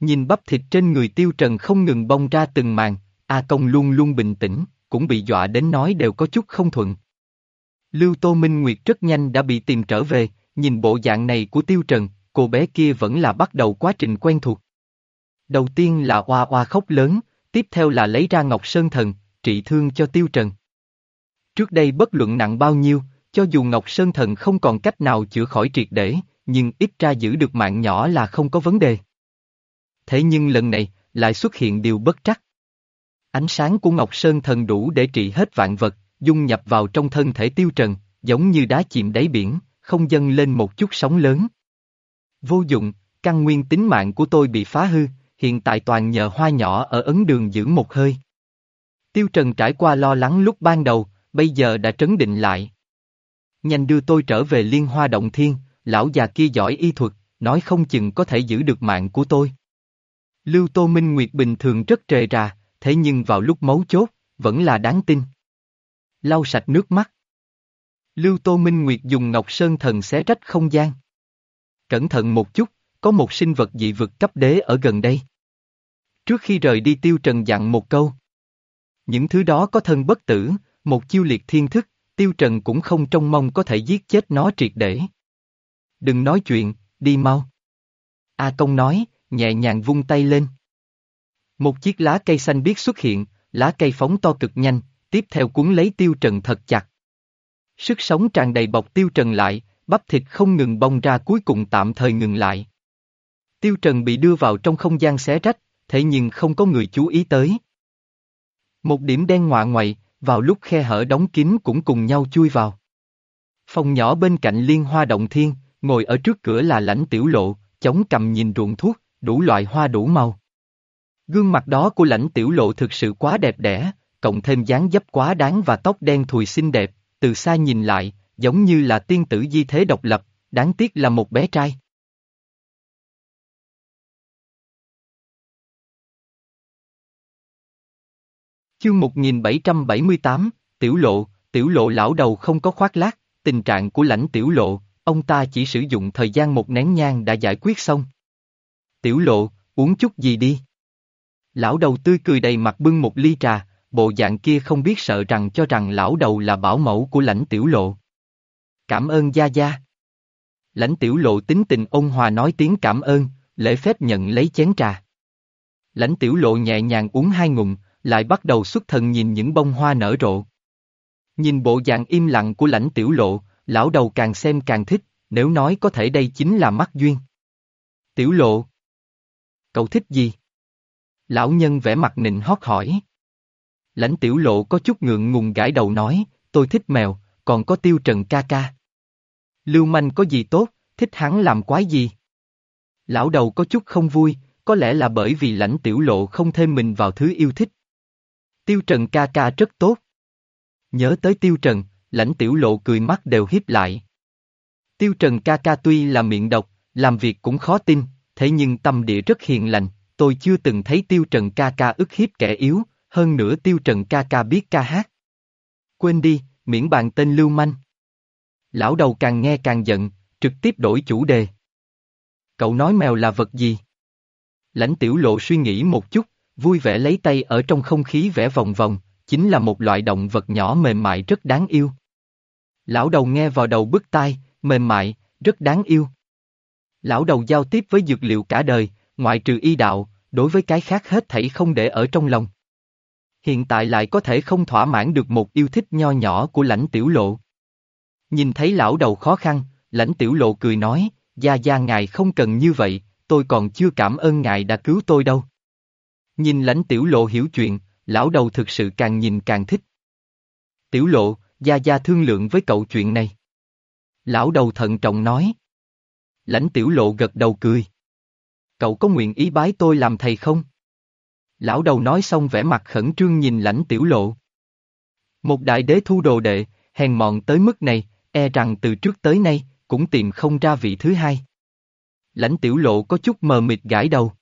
Nhìn bắp thịt trên người Tiêu Trần không ngừng bong ra từng màn, A Công luôn luôn bình tĩnh, cũng bị dọa đến nói đều có chút không thuận. Lưu Tô Minh Nguyệt rất nhanh đã bị tìm trở về, nhìn bộ dạng này của Tiêu Trần, cô bé kia vẫn là bắt đầu quá trình quen thuộc. Đầu tiên là oa oa khóc lớn, tiếp theo là lấy ra Ngọc Sơn Thần, trị thương cho Tiêu Trần. Trước đây bất luận nặng bao nhiêu, cho dù Ngọc Sơn Thần không còn cách nào chữa khỏi triệt để, nhưng ít ra giữ được mạng nhỏ là không có vấn đề. Thế nhưng lần này, lại xuất hiện điều bất trắc. Ánh sáng của Ngọc Sơn Thần đủ để trị hết vạn vật, dung nhập vào trong thân thể tiêu trần, giống như đá chìm đáy biển, không dâng lên một chút sóng lớn. Vô dụng, căn nguyên tính mạng của tôi bị phá hư, hiện tại toàn nhờ hoa nhỏ ở ấn đường giữ một hơi. Tiêu Trần trải qua lo lắng lúc ban đầu, bây giờ đã trấn định lại. Nhanh đưa tôi trở về liên hoa động thiên, lão già kia giỏi y thuật, nói không chừng có thể giữ được mạng của tôi. Lưu Tô Minh Nguyệt bình thường rất trề ra, thế nhưng vào lúc mấu chốt, vẫn là đáng tin. Lau sạch nước mắt. Lưu Tô Minh Nguyệt dùng Ngọc Sơn Thần xé rách không gian. Cẩn thận một chút, có một sinh vật dị vực cấp đế ở gần đây. Trước khi rời đi Tiêu Trần dặn một câu. Những thứ đó có thân bất tử, một chiêu liệt thiên thức, Tiêu Trần cũng không trông mong có thể giết chết nó triệt để. Đừng nói chuyện, đi mau. A Công nói, nhẹ nhàng vung tay lên. Một chiếc lá cây xanh biếc xuất hiện, lá cây phóng to cực nhanh, tiếp theo cuốn lấy Tiêu Trần thật chặt. Sức sống tràn đầy bọc Tiêu Trần lại, bắp thịt không ngừng bong ra cuối cùng tạm thời ngừng lại. Tiêu Trần bị đưa vào trong không gian xé rách, thế nhưng không có người chú ý tới. Một điểm đen ngoạ ngoại, vào lúc khe hở đóng kín cũng cùng nhau chui vào. Phòng nhỏ bên cạnh liên hoa động thiên, ngồi ở trước cửa là lãnh tiểu lộ, chống cầm nhìn ruộng thuốc, đủ loại hoa đủ màu. Gương mặt đó của lãnh tiểu lộ thực sự quá đẹp đẽ, cộng thêm dáng dấp quá đáng và tóc đen thùi xinh đẹp, từ xa nhìn lại, giống như là tiên tử di thế độc lập, đáng tiếc là một bé trai. Chương 1778, Tiểu Lộ, Tiểu Lộ lão đầu không có khoác lác, tình trạng của lãnh Tiểu Lộ, ông ta chỉ sử dụng thời gian một nén nhang đã giải quyết xong. Tiểu Lộ, uống chút gì đi. Lão đầu tươi cười đầy mặt bưng một ly trà, bộ dạng kia không biết sợ rằng cho rằng lão đầu là bảo mẫu của lãnh Tiểu Lộ. Cảm ơn Gia Gia. Lãnh Tiểu Lộ tính tình ôn hòa nói tiếng cảm ơn, lễ phép nhận lấy chén trà. Lãnh Tiểu Lộ nhẹ nhàng uống hai ngụm, lại bắt đầu xuất thần nhìn những bông hoa nở rộ. Nhìn bộ dạng im lặng của lãnh tiểu lộ, lão đầu càng xem càng thích, nếu nói có thể đây chính là mắt duyên. Tiểu lộ. Cậu thích gì? Lão nhân vẽ mặt nịnh hót hỏi. Lãnh tiểu lộ có chút ngượng ngùng gãi đầu nói, tôi thích mèo, còn có tiêu trần ca ca. Lưu manh có gì tốt, thích hắn làm quái gì? Lão đầu có chút không vui, có lẽ là bởi vì lãnh tiểu lộ không thêm mình vào thứ yêu thích. Tiêu Trần ca ca rất tốt. Nhớ tới Tiêu Trần, lãnh tiểu lộ cười mắt đều hiếp lại. Tiêu Trần ca ca tuy là miệng độc, làm việc cũng khó tin, thế nhưng tâm địa rất hiền lành, tôi chưa từng thấy Tiêu Trần ca ca ức hiếp kẻ yếu, hơn nữa Tiêu Trần ca ca biết ca hát. Quên đi, miễn bàn tên Lưu Manh. Lão đầu càng nghe càng giận, trực tiếp đổi chủ đề. Cậu nói mèo là vật gì? Lãnh tiểu lộ suy nghĩ một chút, vui vẻ lấy tay ở trong không khí vẽ vòng vòng, chính là một loại động vật nhỏ mềm mại rất đáng yêu. Lão đầu nghe vào đầu bức tai, mềm mại, rất đáng yêu. Lão đầu giao tiếp với dược liệu cả đời, ngoại trừ y đạo, đối với cái khác hết thảy không để ở trong lòng. Hiện tại lại có thể không thỏa mãn được một yêu thích nho nhỏ của lãnh tiểu lộ. Nhìn thấy lão đầu khó khăn, lãnh tiểu lộ cười nói, gia gia ngài không cần như vậy, tôi còn chưa cảm ơn ngài đã cứu tôi đâu. Nhìn lãnh tiểu lộ hiểu chuyện, lão đầu thực sự càng nhìn càng thích. Tiểu lộ, gia gia thương lượng với cậu chuyện này. Lão đầu thận trọng nói. Lãnh tiểu lộ gật đầu cười. Cậu có nguyện ý bái tôi làm thầy không? Lão đầu nói xong vẻ mặt khẩn trương nhìn lãnh tiểu lộ. Một đại đế thu đồ đệ, hèn mọn tới mức này, e rằng từ trước tới nay, cũng tìm không ra vị thứ hai. Lãnh tiểu lộ có chút mờ mịt gãi đầu.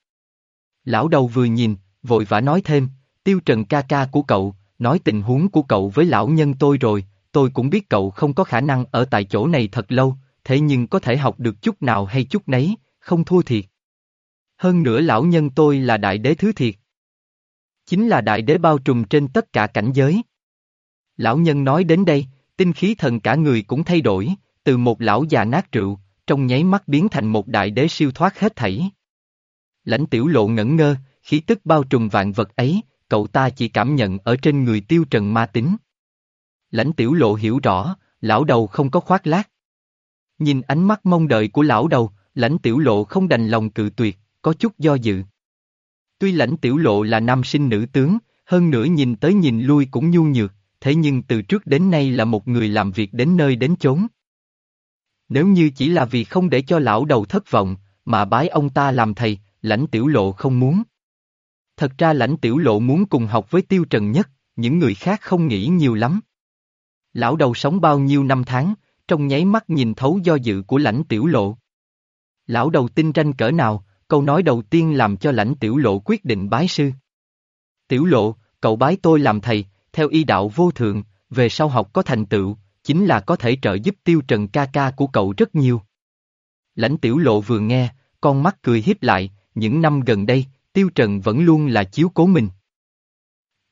Lão đầu vừa nhìn, vội vã nói thêm, tiêu trần ca ca của cậu, nói tình huống của cậu với lão nhân tôi rồi, tôi cũng biết cậu không có khả năng ở tại chỗ này thật lâu, thế nhưng có thể học được chút nào hay chút nấy, không thua thiệt. Hơn nữa lão nhân tôi là đại đế thứ thiệt. Chính là đại đế bao trùm trên tất cả cảnh giới. Lão nhân nói đến đây, tinh khí thần cả người cũng thay đổi, từ một lão già nát rượu, trong nháy mắt biến thành một đại đế siêu thoát hết thảy. Lãnh tiểu lộ ngẩn ngơ, khí tức bao trùm vạn vật ấy, cậu ta chỉ cảm nhận ở trên người tiêu trần ma tính. Lãnh tiểu lộ hiểu rõ, lão đầu không có khoác lác. Nhìn ánh mắt mong đợi của lão đầu, lãnh tiểu lộ không đành lòng cự tuyệt, có chút do dự. Tuy lãnh tiểu lộ là nam sinh nữ tướng, hơn nữa nhìn tới nhìn lui cũng nhu nhược, thế nhưng từ trước đến nay là một người làm việc đến nơi đến chốn. Nếu như chỉ là vì không để cho lão đầu thất vọng, mà bái ông ta làm thầy, lãnh tiểu lộ không muốn. Thật ra lãnh tiểu lộ muốn cùng học với tiêu trần nhất, những người khác không nghĩ nhiều lắm. Lão đầu sống bao nhiêu năm tháng, trong nháy mắt nhìn thấu do dự của lãnh tiểu lộ. Lão đầu tinh tranh cỡ nào, câu nói đầu tiên làm cho lãnh tiểu lộ quyết định bái sư. Tiểu lộ, cậu bái tôi làm thầy, theo y đạo vô thượng, về sau học có thành tựu, chính là có thể trợ giúp tiêu trần ca ca của cậu rất nhiều. Lãnh tiểu lộ vừa nghe, con mắt cười hiếp lại, những năm gần đây, tiêu trần vẫn luôn là chiếu cố mình.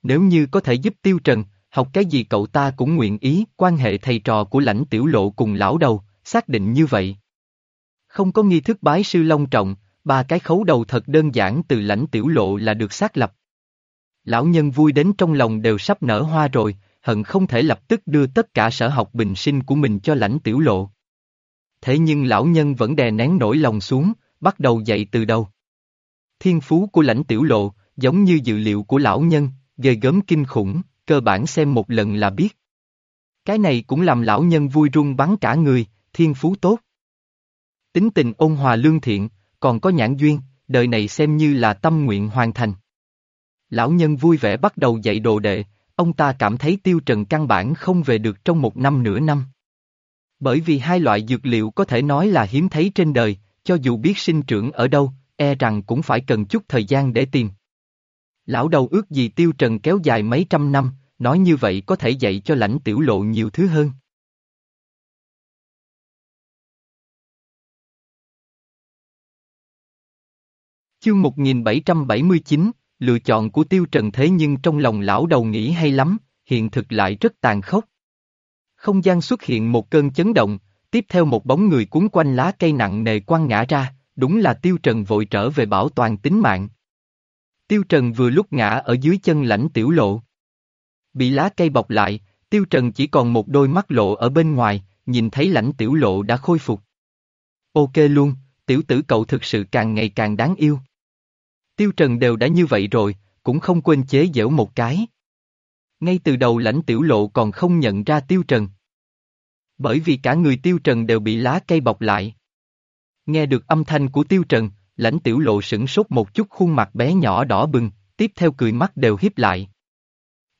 Nếu như có thể giúp tiêu trần, học cái gì cậu ta cũng nguyện ý, quan hệ thầy trò của lãnh tiểu lộ cùng lão đầu, xác định như vậy. Không có nghi thức bái sư long trọng, ba cái khấu đầu thật đơn giản từ lãnh tiểu lộ là được xác lập. Lão nhân vui đến trong lòng đều sắp nở hoa rồi, hận không thể lập tức đưa tất cả sở học bình sinh của mình cho lãnh tiểu lộ. Thế nhưng lão nhân vẫn đè nén nỗi lòng xuống, bắt đầu dậy từ đầu. Thiên phú của lãnh tiểu lộ, giống như dự liệu của lão nhân, ghê gớm kinh khủng, cơ bản xem một lần là biết. Cái này cũng làm lão nhân vui run bắn cả người, thiên phú tốt. Tính tình ôn hòa lương thiện, còn có nhãn duyên, đời này xem như là tâm nguyện hoàn thành. Lão nhân vui vẻ bắt đầu dạy đồ đệ, ông ta cảm thấy tiêu trần căn bản không về được trong một năm nửa năm. Bởi vì hai loại dược liệu có thể nói là hiếm thấy trên đời, cho dù biết sinh trưởng ở đâu, e rằng cũng phải cần chút thời gian để tìm. Lão đầu ước gì tiêu trần kéo dài mấy trăm năm, nói như vậy có thể dạy cho lãnh tiểu lộ nhiều thứ hơn. Chương 1779, lựa chọn của tiêu trần thế nhưng trong lòng lão đầu nghĩ hay lắm, hiện thực lại rất tàn khốc. Không gian xuất hiện một cơn chấn động, tiếp theo một bóng người cuốn quanh lá cây nặng nề quăng ngã ra, đúng là tiêu trần vội trở về bảo toàn tính mạng. Tiêu trần vừa lúc ngã ở dưới chân lãnh tiểu lộ. Bị lá cây bọc lại, tiêu trần chỉ còn một đôi mắt lộ ở bên ngoài, nhìn thấy lãnh tiểu lộ đã khôi phục. Ok luôn, tiểu tử cậu thực sự càng ngày càng đáng yêu. Tiêu Trần đều đã như vậy rồi, cũng không quên chế giễu một cái. Ngay từ đầu lãnh tiểu lộ còn không nhận ra Tiêu Trần. Bởi vì cả người Tiêu Trần đều bị lá cây bọc lại. Nghe được âm thanh của Tiêu Trần, lãnh tiểu lộ sửng sốt một chút khuôn mặt bé nhỏ đỏ bừng, tiếp theo cười mắt đều hiếp lại.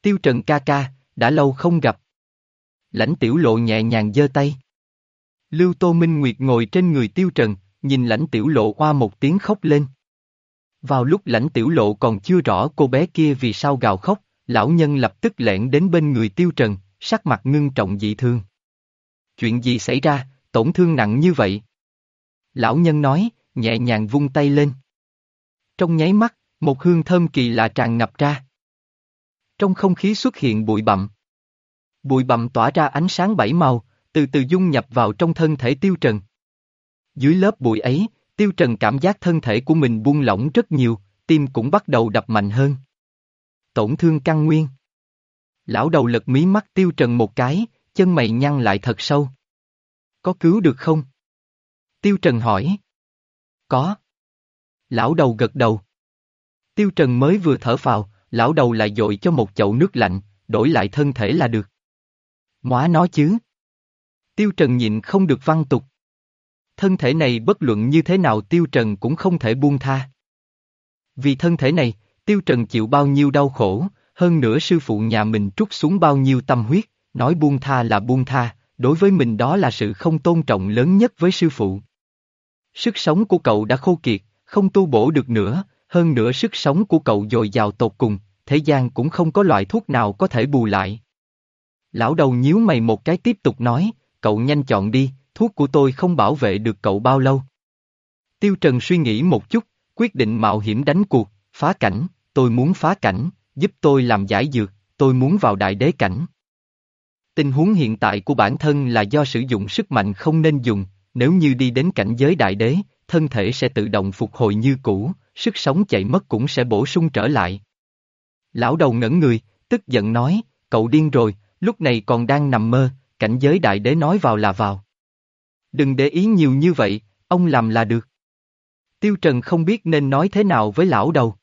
Tiêu Trần ca ca, đã lâu không gặp. Lãnh tiểu lộ nhẹ nhàng giơ tay. Lưu Tô Minh Nguyệt ngồi trên người Tiêu Trần, nhìn lãnh tiểu lộ qua một tiếng khóc lên. Vào lúc lãnh tiểu lộ còn chưa rõ cô bé kia vì sao gào khóc, lão nhân lập tức lẻn đến bên người tiêu trần, sắc mặt ngưng trọng dị thương. Chuyện gì xảy ra, tổn thương nặng như vậy? Lão nhân nói, nhẹ nhàng vung tay lên. Trong nháy mắt, một hương thơm kỳ lạ tràn ngập ra. Trong không khí xuất hiện bụi bặm. Bụi bặm tỏa ra ánh sáng bảy màu, từ từ dung nhập vào trong thân thể tiêu trần. Dưới lớp bụi ấy, Tiêu Trần cảm giác thân thể của mình buông lỏng rất nhiều, tim cũng bắt đầu đập mạnh hơn. Tổn thương căn nguyên. Lão đầu lật mí mắt Tiêu Trần một cái, chân mày nhăn lại thật sâu. Có cứu được không? Tiêu Trần hỏi. Có. Lão đầu gật đầu. Tiêu Trần mới vừa thở phào, lão đầu lại dội cho một chậu nước lạnh, đổi lại thân thể là được. Móa nói chứ. Tiêu Trần nhịn không được văn tục thân thể này bất luận như thế nào Tiêu Trần cũng không thể buông tha. Vì thân thể này, Tiêu Trần chịu bao nhiêu đau khổ, hơn nữa sư phụ nhà mình trút xuống bao nhiêu tâm huyết, nói buông tha là buông tha, đối với mình đó là sự không tôn trọng lớn nhất với sư phụ. Sức sống của cậu đã khô kiệt, không tu bổ được nữa, hơn nữa sức sống của cậu dồi dào tột cùng, thế gian cũng không có loại thuốc nào có thể bù lại. Lão đầu nhíu mày một cái tiếp tục nói, cậu nhanh chọn đi, thuốc của tôi không bảo vệ được cậu bao lâu. Tiêu Trần suy nghĩ một chút, quyết định mạo hiểm đánh cuộc, phá cảnh, tôi muốn phá cảnh, giúp tôi làm giải dược, tôi muốn vào đại đế cảnh. Tình huống hiện tại của bản thân là do sử dụng sức mạnh không nên dùng, nếu như đi đến cảnh giới đại đế, thân thể sẽ tự động phục hồi như cũ, sức sống chạy mất cũng sẽ bổ sung trở lại. Lão đầu ngẩn người, tức giận nói, cậu điên rồi, lúc này còn đang nằm mơ, cảnh giới đại đế nói vào là vào. Đừng để ý nhiều như vậy, ông làm là được. Tiêu Trần không biết nên nói thế nào với lão đầu.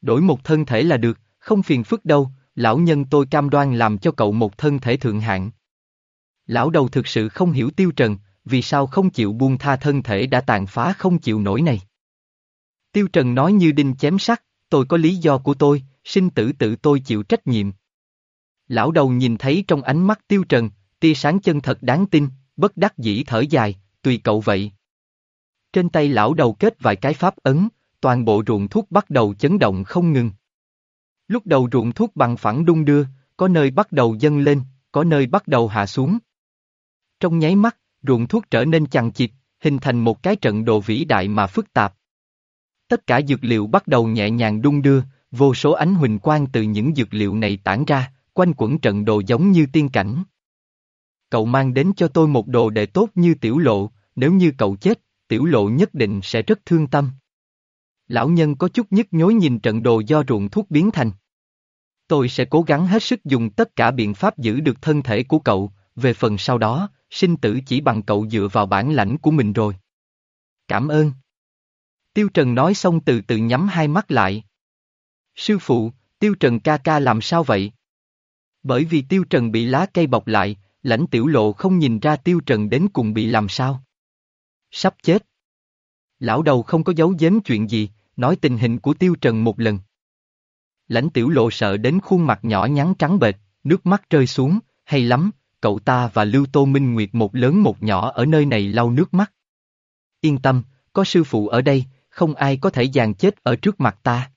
Đổi một thân thể là được, không phiền phức đâu, lão nhân tôi cam đoan làm cho cậu một thân thể thượng hạng. Lão đầu thực sự không hiểu Tiêu Trần, vì sao không chịu buông tha thân thể đã tàn phá không chịu nổi này. Tiêu Trần nói như đinh chém sắt, tôi có lý do của tôi, sinh tử tự tôi chịu trách nhiệm. Lão đầu nhìn thấy trong ánh mắt Tiêu Trần, tia sáng chân thật đáng tin, bất đắc dĩ thở dài, tùy cậu vậy. Trên tay lão đầu kết vài cái pháp ấn, toàn bộ ruộng thuốc bắt đầu chấn động không ngừng. Lúc đầu ruộng thuốc bằng phẳng đung đưa, có nơi bắt đầu dâng lên, có nơi bắt đầu hạ xuống. Trong nháy mắt, ruộng thuốc trở nên chằng chịt, hình thành một cái trận đồ vĩ đại mà phức tạp. Tất cả dược liệu bắt đầu nhẹ nhàng đung đưa, vô số ánh huỳnh quang từ những dược liệu này tản ra, quanh quẩn trận đồ giống như tiên cảnh. Cậu mang đến cho tôi một đồ đệ tốt như tiểu lộ, nếu như cậu chết, tiểu lộ nhất định sẽ rất thương tâm. Lão nhân có chút nhức nhối nhìn trận đồ do ruộng thuốc biến thành. Tôi sẽ cố gắng hết sức dùng tất cả biện pháp giữ được thân thể của cậu, về phần sau đó, sinh tử chỉ bằng cậu dựa vào bản lãnh của mình rồi. Cảm ơn. Tiêu Trần nói xong từ từ nhắm hai mắt lại. Sư phụ, Tiêu Trần ca ca làm sao vậy? Bởi vì Tiêu Trần bị lá cây bọc lại, lãnh tiểu lộ không nhìn ra Tiêu Trần đến cùng bị làm sao. Sắp chết. Lão đầu không có giấu giếm chuyện gì, nói tình hình của Tiêu Trần một lần. Lãnh tiểu lộ sợ đến khuôn mặt nhỏ nhắn trắng bệch, nước mắt rơi xuống, hay lắm, cậu ta và Lưu Tô Minh Nguyệt một lớn một nhỏ ở nơi này lau nước mắt. Yên tâm, có sư phụ ở đây, không ai có thể giàn chết ở trước mặt ta.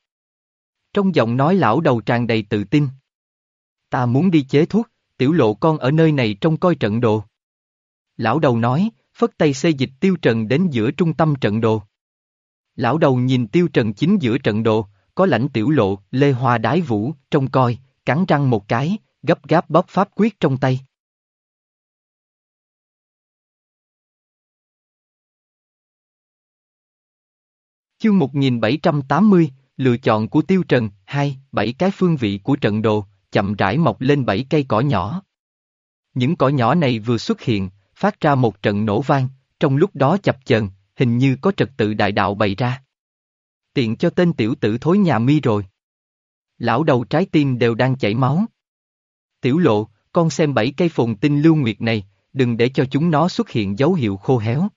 Trong giọng nói lão đầu tràn đầy tự tin. Ta muốn đi chế thuốc, tiểu lộ con ở nơi này trông coi trận đồ. Lão đầu nói, phất tay xây dịch tiêu trần đến giữa trung tâm trận đồ. Lão đầu nhìn tiêu trần chính giữa trận đồ, có lãnh tiểu lộ, lê hoa đái vũ, trông coi, cắn răng một cái, gấp gáp bóp pháp quyết trong tay. Chương 1780, lựa chọn của Tiêu Trần, hai, bảy cái phương vị của trận đồ, chậm rãi mọc lên bảy cây cỏ nhỏ. Những cỏ nhỏ này vừa xuất hiện, phát ra một trận nổ vang, trong lúc đó chập chờn, hình như có trật tự đại đạo bày ra. Tiện cho tên tiểu tử thối nhà mi rồi. Lão đầu trái tim đều đang chảy máu. Tiểu lộ, con xem bảy cây phồn tinh lưu nguyệt này, đừng để cho chúng nó xuất hiện dấu hiệu khô héo.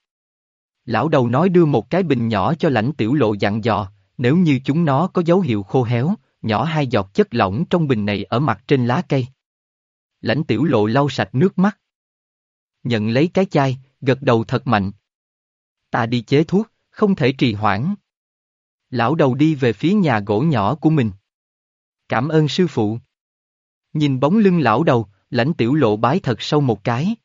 Lão đầu nói đưa một cái bình nhỏ cho lãnh tiểu lộ dặn dò, nếu như chúng nó có dấu hiệu khô héo, nhỏ hai giọt chất lỏng trong bình này ở mặt trên lá cây. Lãnh tiểu lộ lau sạch nước mắt. Nhận lấy cái chai, gật đầu thật mạnh. Ta đi chế thuốc, không thể trì hoãn. Lão đầu đi về phía nhà gỗ nhỏ của mình. Cảm ơn sư phụ. Nhìn bóng lưng lão đầu, lãnh tiểu lộ bái thật sâu một cái.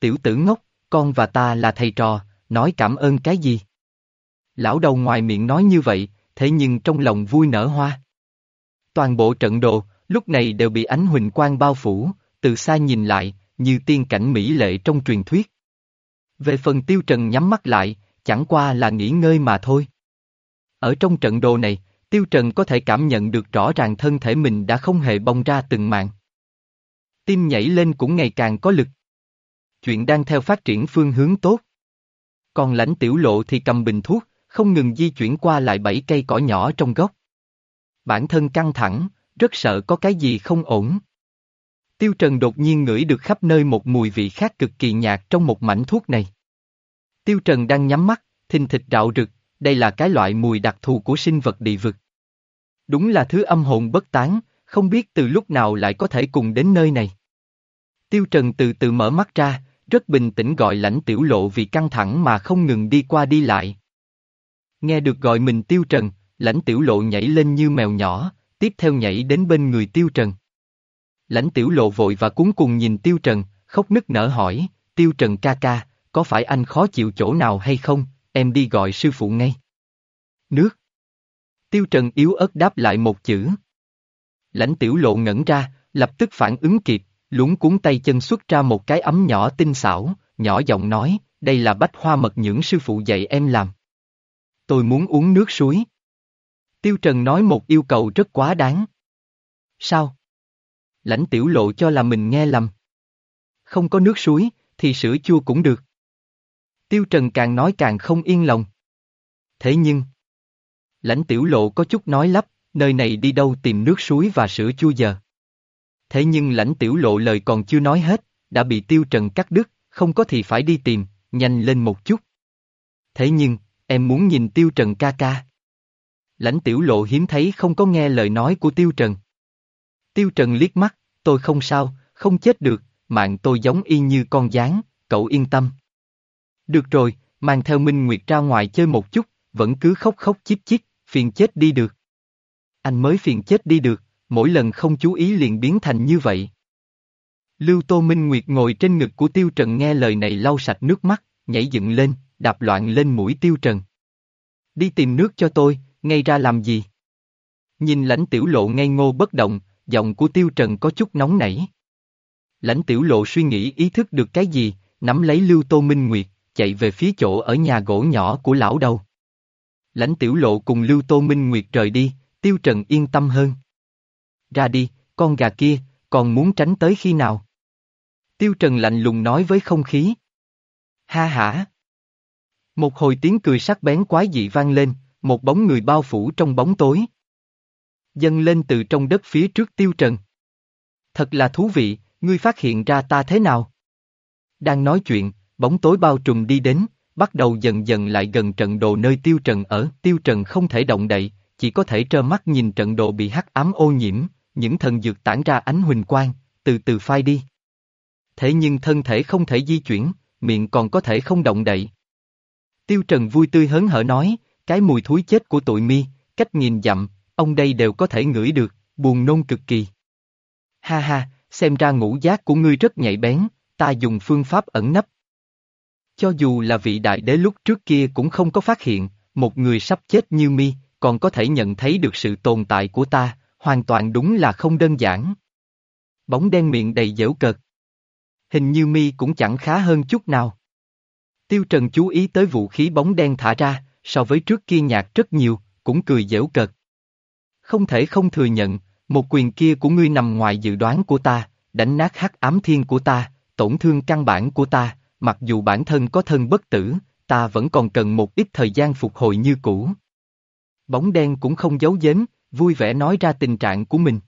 Tiểu tử ngốc, con và ta là thầy trò, nói cảm ơn cái gì? Lão đầu ngoài miệng nói như vậy, thế nhưng trong lòng vui nở hoa. Toàn bộ trận đồ, lúc này đều bị ánh huỳnh quang bao phủ, từ xa nhìn lại, như tiên cảnh mỹ lệ trong truyền thuyết. Về phần tiêu trần nhắm mắt lại, chẳng qua là nghỉ ngơi mà thôi. Ở trong trận đồ này, tiêu trần có thể cảm nhận được rõ ràng thân thể mình đã không hề bong ra từng mạng. Tim nhảy lên cũng ngày càng có lực. Chuyện đang theo phát triển phương hướng tốt. Còn lãnh tiểu lộ thì cầm bình thuốc, không ngừng di chuyển qua lại bảy cây cỏ nhỏ trong gốc. Bản thân căng thẳng, rất sợ có cái gì không ổn. Tiêu Trần đột nhiên ngửi được khắp nơi một mùi vị khác cực kỳ nhạt trong một mảnh thuốc này. Tiêu Trần đang nhắm mắt, thình thịt rạo rực, đây là cái loại mùi đặc thù của sinh vật địa vực. Đúng là thứ âm hồn bất tán, không biết từ lúc nào lại có thể cùng đến nơi này. Tiêu Trần từ từ mở mắt ra, rất bình tĩnh gọi lãnh tiểu lộ vì căng thẳng mà không ngừng đi qua đi lại. Nghe được gọi mình Tiêu Trần, lãnh tiểu lộ nhảy lên như mèo nhỏ, tiếp theo nhảy đến bên người Tiêu Trần. Lãnh tiểu lộ vội và cuốn cùng nhìn Tiêu Trần, khóc nức nở hỏi, Tiêu Trần ca ca, có phải anh khó chịu chỗ nào hay không, em đi gọi sư phụ ngay. Nước. Tiêu Trần yếu ớt đáp lại một chữ. Lãnh tiểu lộ ngẩn ra, lập tức phản ứng kịp, lúng cuốn tay chân xuất ra một cái ấm nhỏ tinh xảo, nhỏ giọng nói, đây là bách hoa mật nhưỡng sư phụ dạy em làm. Tôi muốn uống nước suối. Tiêu Trần nói một yêu cầu rất quá đáng. Sao? Lãnh tiểu lộ cho là mình nghe lầm. Không có nước suối, thì sữa chua cũng được. Tiêu Trần càng nói càng không yên lòng. Thế nhưng, lãnh tiểu lộ có chút nói lắp, nơi này đi đâu tìm nước suối và sữa chua giờ. Thế nhưng lãnh tiểu lộ lời còn chưa nói hết, đã bị Tiêu Trần cắt đứt, không có thì phải đi tìm, nhanh lên một chút. Thế nhưng, em muốn nhìn Tiêu Trần ca ca. Lãnh tiểu lộ hiếm thấy không có nghe lời nói của Tiêu Trần. Tiêu Trần liếc mắt, tôi không sao, không chết được, mạng tôi giống y như con gián, cậu yên tâm. Được rồi, mang theo Minh Nguyệt ra ngoài chơi một chút, vẫn cứ khóc khóc chíp chíp, phiền chết đi được. Anh mới phiền chết đi được, mỗi lần không chú ý liền biến thành như vậy. Lưu Tô Minh Nguyệt ngồi trên ngực của Tiêu Trần nghe lời này lau sạch nước mắt, nhảy dựng lên, đạp loạn lên mũi Tiêu Trần. Đi tìm nước cho tôi, ngay ra làm gì? Nhìn lãnh tiểu lộ ngây ngô bất động, giọng của Tiêu Trần có chút nóng nảy. Lãnh tiểu lộ suy nghĩ ý thức được cái gì, nắm lấy Lưu Tô Minh Nguyệt, chạy về phía chỗ ở nhà gỗ nhỏ của lão đầu. Lãnh tiểu lộ cùng Lưu Tô Minh Nguyệt rời đi, Tiêu Trần yên tâm hơn. Ra đi, con gà kia, còn muốn tránh tới khi nào? Tiêu Trần lạnh lùng nói với không khí. Ha hả! Một hồi tiếng cười sắc bén quái dị vang lên, một bóng người bao phủ trong bóng tối. Dâng lên từ trong đất phía trước Tiêu Trần. Thật là thú vị, ngươi phát hiện ra ta thế nào? Đang nói chuyện, bóng tối bao trùm đi đến, bắt đầu dần dần lại gần trận đồ nơi Tiêu Trần ở. Tiêu Trần không thể động đậy, chỉ có thể trơ mắt nhìn trận đồ bị hắc ám ô nhiễm, những thần dược tản ra ánh huỳnh quang, từ từ phai đi. Thế nhưng thân thể không thể di chuyển, miệng còn có thể không động đậy. Tiêu Trần vui tươi hớn hở nói, cái mùi thúi chết của tụi mi, cách nghìn dặm, ông đây đều có thể ngửi được, buồn nôn cực kỳ. Ha ha, xem ra ngũ giác của ngươi rất nhạy bén, ta dùng phương pháp ẩn nấp. Cho dù là vị đại đế lúc trước kia cũng không có phát hiện, một người sắp chết như mi, còn có thể nhận thấy được sự tồn tại của ta, hoàn toàn đúng là không đơn giản. Bóng đen miệng đầy dễu cợt. Hình như mi cũng chẳng khá hơn chút nào. Tiêu Trần chú ý tới vũ khí bóng đen thả ra, so với trước kia nhạt rất nhiều, cũng cười dễu cợt. Không thể không thừa nhận, một quyền kia của ngươi nằm ngoài dự đoán của ta, đánh nát hắc ám thiên của ta, tổn thương căn bản của ta, mặc dù bản thân có thân bất tử, ta vẫn còn cần một ít thời gian phục hồi như cũ. Bóng đen cũng không giấu giếm, vui vẻ nói ra tình trạng của mình.